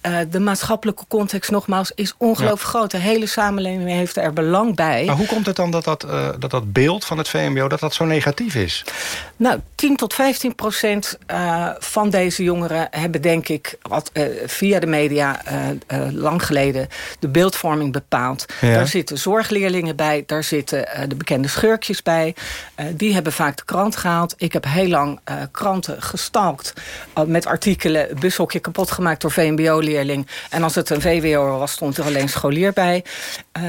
Uh, de maatschappelijke context, nogmaals, is ongelooflijk ja. groot. De hele samenleving heeft er belang bij. Maar hoe komt het dan dat dat, uh, dat, dat beeld van het VMBO dat dat zo negatief is? Nou, 10 tot 15 procent uh, van deze jongeren hebben, denk ik, wat, via de media lang geleden de beeldvorming bepaald. Ja. Daar zitten zorgleerlingen bij, daar zitten de bekende schurkjes bij. die hebben vaak de krant gehaald. Ik heb heel lang kranten gestalkt met artikelen, bushokje kapot gemaakt door VMBO-leerlingen en als het een VWO was, stond er alleen scholier bij.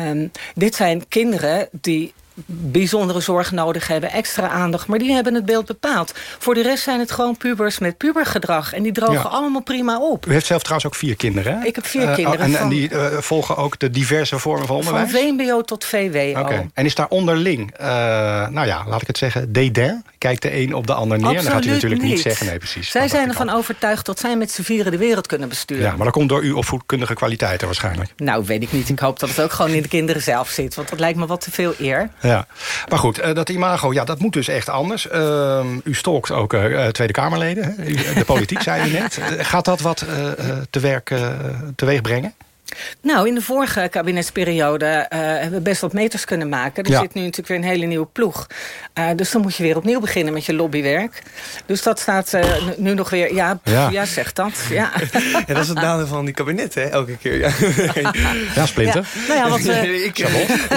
Um, dit zijn kinderen die bijzondere zorg nodig hebben, extra aandacht. Maar die hebben het beeld bepaald. Voor de rest zijn het gewoon pubers met pubergedrag. En die drogen ja. allemaal prima op. U heeft zelf trouwens ook vier kinderen, hè? Ik heb vier uh, kinderen. En, van, en die uh, volgen ook de diverse vormen van onderwijs? Van VMBO tot VWO. Okay. En is daar onderling, uh, nou ja, laat ik het zeggen, dédain? Kijkt de een op de ander neer? Absoluut dan gaat u natuurlijk niet. niet zeggen, nee precies. Zij zijn ervan overtuigd dat zij met z'n vieren de wereld kunnen besturen. Ja, maar dat komt door uw opvoedkundige kwaliteiten waarschijnlijk. Nou, weet ik niet. Ik hoop dat het ook gewoon in de kinderen zelf zit. Want dat lijkt me wat te veel eer. Ja, maar goed, uh, dat imago, ja, dat moet dus echt anders. Uh, u stalkt ook uh, Tweede Kamerleden. Hè? De politiek, *laughs* zei u net. Gaat dat wat te werk, teweeg brengen? Nou, in de vorige kabinetsperiode uh, hebben we best wat meters kunnen maken. Er ja. zit nu natuurlijk weer een hele nieuwe ploeg. Uh, dus dan moet je weer opnieuw beginnen met je lobbywerk. Dus dat staat uh, nu nog weer... Ja, pff, ja. ja, zeg dat. Ja. *laughs* ja, dat is het nadeel van die kabinet, hè? Elke keer. Ja, *laughs* ja Splinter. Ja. Nou wat, *laughs* ik ik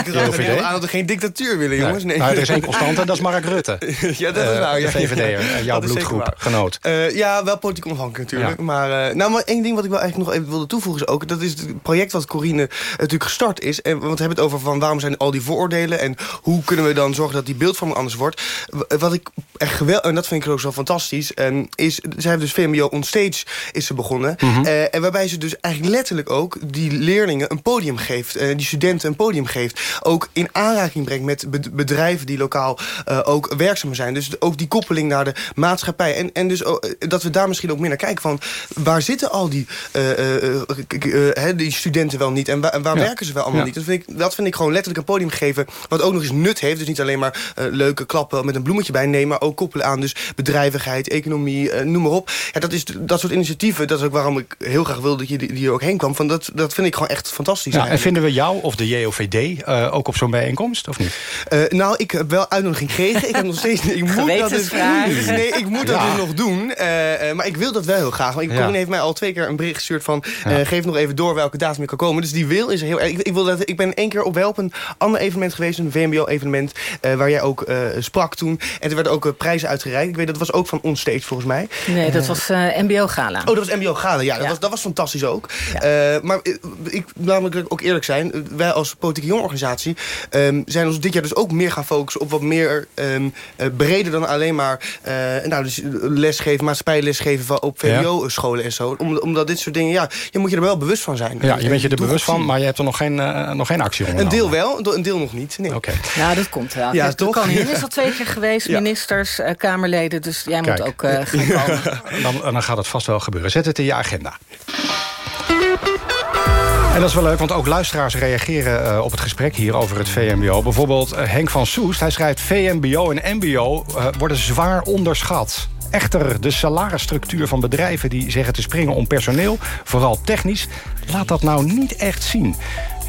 er aan dat we geen dictatuur willen, jongens. Nee. Nou, er is één constante, dat is Mark Rutte. ja, dat is waar. Ja. VVD'er, jouw bloedgroep, genoot. ja, wel politiek onafhankelijk natuurlijk. Maar, nou, maar één ding wat ik wel eigenlijk nog even wilde toevoegen is ook... dat is project wat Corine natuurlijk gestart is. En, want we hebben het over van waarom zijn al die vooroordelen... en hoe kunnen we dan zorgen dat die beeldvorming anders wordt. Wat ik echt geweldig... en dat vind ik ook zo fantastisch... Is, zij hebben dus VMBO On Stage is ze begonnen. Mm -hmm. uh, en waarbij ze dus eigenlijk letterlijk ook die leerlingen een podium geeft. Uh, die studenten een podium geeft. Ook in aanraking brengt met bedrijven die lokaal uh, ook werkzaam zijn. Dus ook die koppeling naar de maatschappij. En, en dus ook, dat we daar misschien ook meer naar kijken van... waar zitten al die, die studenten wel niet? En waar, en waar ja. werken ze wel allemaal ja. niet? Dat vind, ik, dat vind ik gewoon letterlijk een podium geven... wat ook nog eens nut heeft. Dus niet alleen maar uh, leuke klappen met een bloemetje bij... nee, maar ook koppelen aan dus bedrijvigheid, economie, uh, noem maar op. Ja, dat, is, dat soort initiatieven, dat is ook waarom ik heel graag wil... dat je die, die ook heen kwam. Van dat, dat vind ik gewoon echt fantastisch. Ja, en vinden we jou of de JOVD uh, ook op zo'n bijeenkomst, of niet? nou, ik heb wel uitnodiging gekregen. ik heb nog steeds... Ik moet dat dus, nee, ik moet dat dus nog doen. maar ik wil dat wel heel graag. Want Corinne heeft mij al twee keer een bericht gestuurd van... geef nog even door welke datum ik kan komen. Dus die wil is heel erg. Ik, ik, wil dat, ik ben één keer op wel op een ander evenement geweest, een VMBO-evenement, uh, waar jij ook uh, sprak toen. En er werden ook uh, prijzen uitgereikt. Ik weet, dat was ook van Onstage volgens mij. Nee, dat was MBO-gala. Oh, dat was MBO-gala, ja. Dat, ja. Was, dat was fantastisch ook. Ja. maar ik, namelijk ook eerlijk zijn, wij als politieke jongorganisatie um, zijn ons dit jaar dus ook meer gaan focussen op wat meer um, breder dan alleen maar nou, dus lesgeven, maatschappijlesgeven op VMBO-scholen en zo. Om, omdat dit soort dingen, ja, je moet je er wel bewust van zijn. Ja, je bent je er bewust van, maar je hebt er nog geen, uh, nog geen actie onder. Een deel wel, een deel nog niet. Nee. Okay. Ja, dat komt wel. Ja, toch? Koningin is al twee keer geweest, ja. ministers, uh, Kamerleden. Dus jij Kijk. moet ook uh, gaan *laughs* komen. Dan, dan gaat het vast wel gebeuren. Zet het in je agenda. En dat is wel leuk, want ook luisteraars reageren uh, op het gesprek hier over het VMBO. Bijvoorbeeld uh, Henk van Soest, hij schrijft... VMBO en MBO uh, worden zwaar onderschat. Echter, de salarisstructuur van bedrijven die zeggen te springen om personeel... vooral technisch, laat dat nou niet echt zien.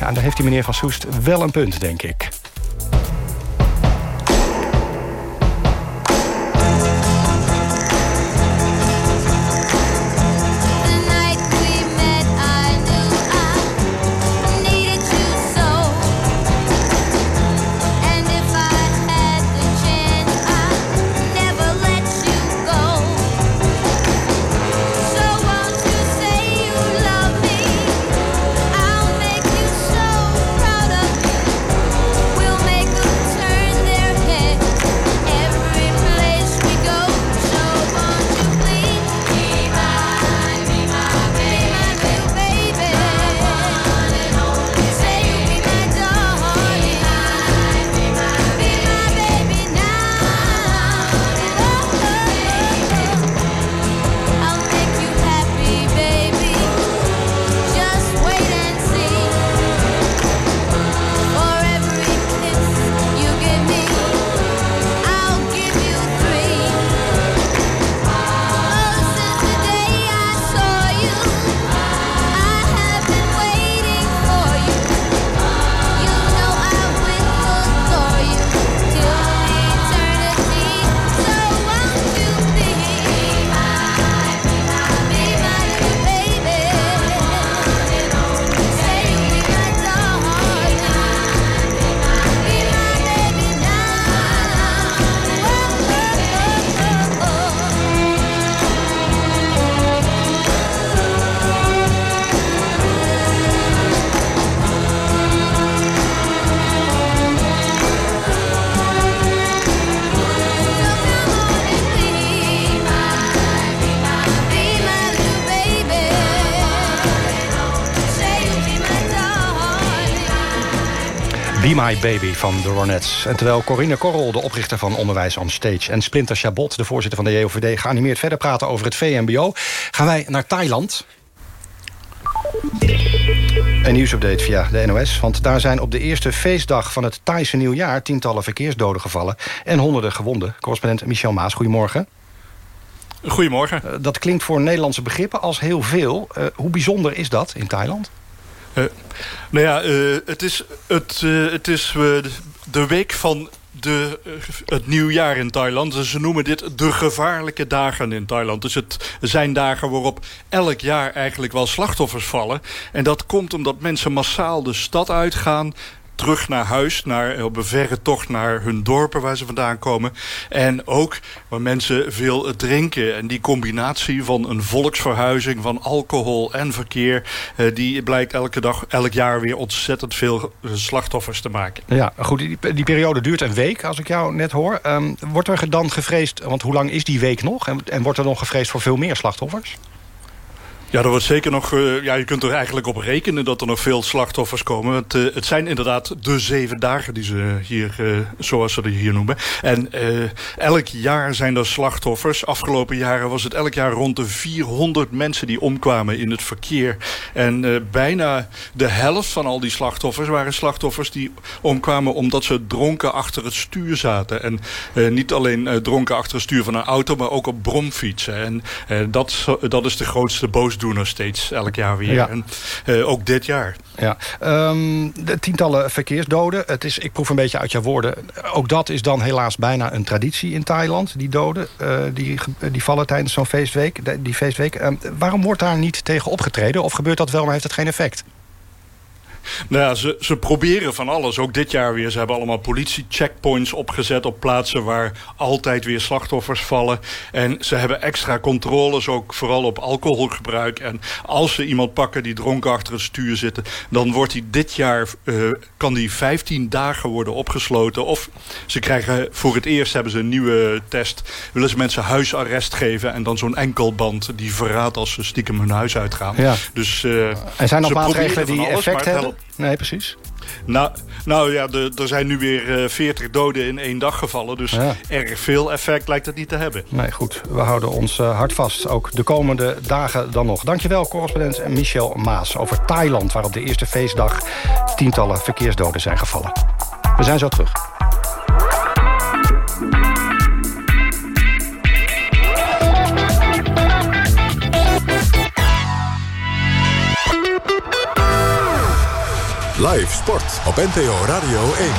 Ja, en daar heeft die meneer Van Soest wel een punt, denk ik. My Baby van de Ronettes. En terwijl Corinne Korrel, de oprichter van Onderwijs on Stage... en Splinter Chabot, de voorzitter van de JOVD... geanimeerd verder praten over het VMBO... gaan wij naar Thailand. Een nieuwsupdate via de NOS. Want daar zijn op de eerste feestdag van het Thaise nieuwjaar... tientallen verkeersdoden gevallen en honderden gewonden. Correspondent Michel Maas, goedemorgen. Goedemorgen. Uh, dat klinkt voor Nederlandse begrippen als heel veel. Uh, hoe bijzonder is dat in Thailand? Uh, nou ja, het is, het, het is de week van de, het nieuwjaar in Thailand. Dus ze noemen dit de gevaarlijke dagen in Thailand. Dus het zijn dagen waarop elk jaar eigenlijk wel slachtoffers vallen. En dat komt omdat mensen massaal de stad uitgaan terug naar huis, naar, op een verre tocht naar hun dorpen waar ze vandaan komen. En ook waar mensen veel drinken. En die combinatie van een volksverhuizing van alcohol en verkeer... Eh, die blijkt elke dag, elk jaar weer ontzettend veel slachtoffers te maken. Ja, goed, die, die periode duurt een week, als ik jou net hoor. Um, wordt er dan gevreesd, want hoe lang is die week nog? En, en wordt er nog gevreesd voor veel meer slachtoffers? Ja, er wordt zeker nog. Uh, ja, je kunt er eigenlijk op rekenen dat er nog veel slachtoffers komen. Het, uh, het zijn inderdaad de zeven dagen die ze hier, uh, zoals ze die hier noemen. En elk jaar zijn er slachtoffers. Afgelopen jaren was het elk jaar rond de 400 mensen die omkwamen in het verkeer. En bijna de helft van al die slachtoffers waren slachtoffers die omkwamen omdat ze dronken achter het stuur zaten. En niet alleen dronken achter het stuur van een auto, maar ook op bromfietsen. En dat, dat is de grootste boos doen nog steeds elk jaar weer. Ja. En, uh, ook dit jaar. Ja. Um, de tientallen verkeersdoden. Het is, ik proef een beetje uit jouw woorden. Ook dat is dan helaas bijna een traditie in Thailand. Die doden uh, die, die vallen tijdens zo'n feestweek. Die feestweek. Um, waarom wordt daar niet tegen opgetreden? Of gebeurt dat wel, maar heeft het geen effect? Nou ja, ze, ze proberen van alles. Ook dit jaar weer. Ze hebben allemaal politie-checkpoints opgezet... op plaatsen waar altijd weer slachtoffers vallen. En ze hebben extra controles, ook vooral op alcoholgebruik. En als ze iemand pakken die dronken achter het stuur zitten... dan wordt hij dit jaar, uh, kan die 15 dagen worden opgesloten. Of ze krijgen, voor het eerst hebben ze een nieuwe test... willen ze mensen huisarrest geven... en dan zo'n enkelband die verraadt als ze stiekem hun huis uitgaan. Ja. Dus, uh, en zijn er maatregelen die effect hebben? Nee, precies. Nou, nou ja, de, er zijn nu weer uh, 40 doden in één dag gevallen. Dus ja. erg veel effect lijkt het niet te hebben. Nee, goed. We houden ons uh, hard vast. Ook de komende dagen dan nog. Dankjewel, correspondent Michel Maas. Over Thailand, waar op de eerste feestdag tientallen verkeersdoden zijn gevallen. We zijn zo terug. Live sport op NPO Radio 1.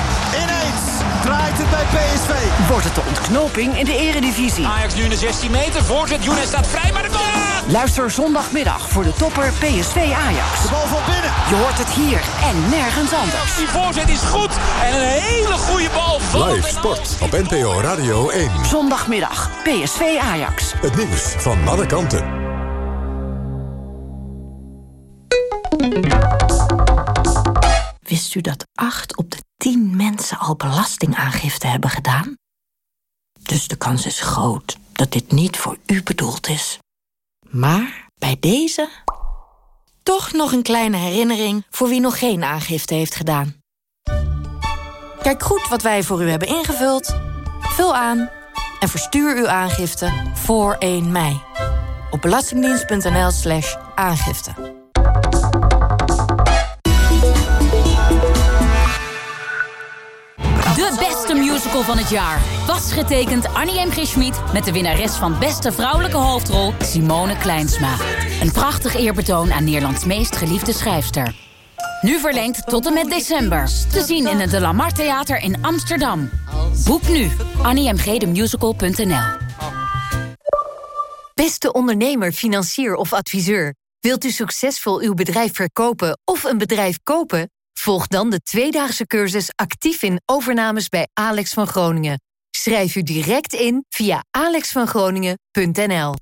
Ineens draait het bij PSV. Wordt het de ontknoping in de eredivisie. Ajax nu in de 16 meter. Voorzet, Younes staat vrij, maar de goal! Luister zondagmiddag voor de topper PSV Ajax. De bal van binnen. Je hoort het hier en nergens anders. Die voorzet is goed en een hele goede bal. Live sport op NPO Radio 1. Zondagmiddag PSV Ajax. Het nieuws van alle kanten. Wist u dat 8 op de 10 mensen al belastingaangifte hebben gedaan? Dus de kans is groot dat dit niet voor u bedoeld is. Maar bij deze toch nog een kleine herinnering voor wie nog geen aangifte heeft gedaan. Kijk goed wat wij voor u hebben ingevuld. Vul aan en verstuur uw aangifte voor 1 mei. Op belastingdienst.nl slash aangifte. Van het jaar. Was getekend Annie M. G. Schmid met de winnares van beste vrouwelijke hoofdrol Simone Kleinsma. Een prachtig eerbetoon aan Nederlands meest geliefde schrijfster. Nu verlengd tot en met december. Te zien in het De Lamar Theater in Amsterdam. Boek nu anniemgdemusical.nl Beste ondernemer, financier of adviseur. Wilt u succesvol uw bedrijf verkopen of een bedrijf kopen? Volg dan de tweedaagse cursus actief in overnames bij Alex van Groningen. Schrijf u direct in via alexvangroningen.nl.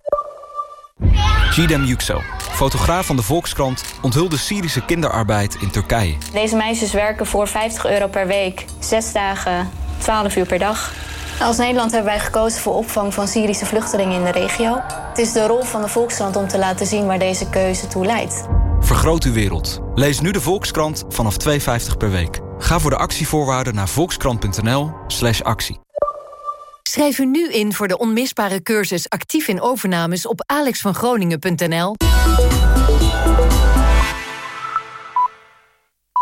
Gidem Yüksel, fotograaf van de Volkskrant... onthulde Syrische kinderarbeid in Turkije. Deze meisjes werken voor 50 euro per week. Zes dagen, 12 uur per dag. Als Nederland hebben wij gekozen voor opvang van Syrische vluchtelingen in de regio. Het is de rol van de Volkskrant om te laten zien waar deze keuze toe leidt. Vergroot uw wereld. Lees nu de Volkskrant vanaf 2,50 per week. Ga voor de actievoorwaarden naar volkskrant.nl slash actie. Schrijf u nu in voor de onmisbare cursus actief in overnames op alexvangroningen.nl.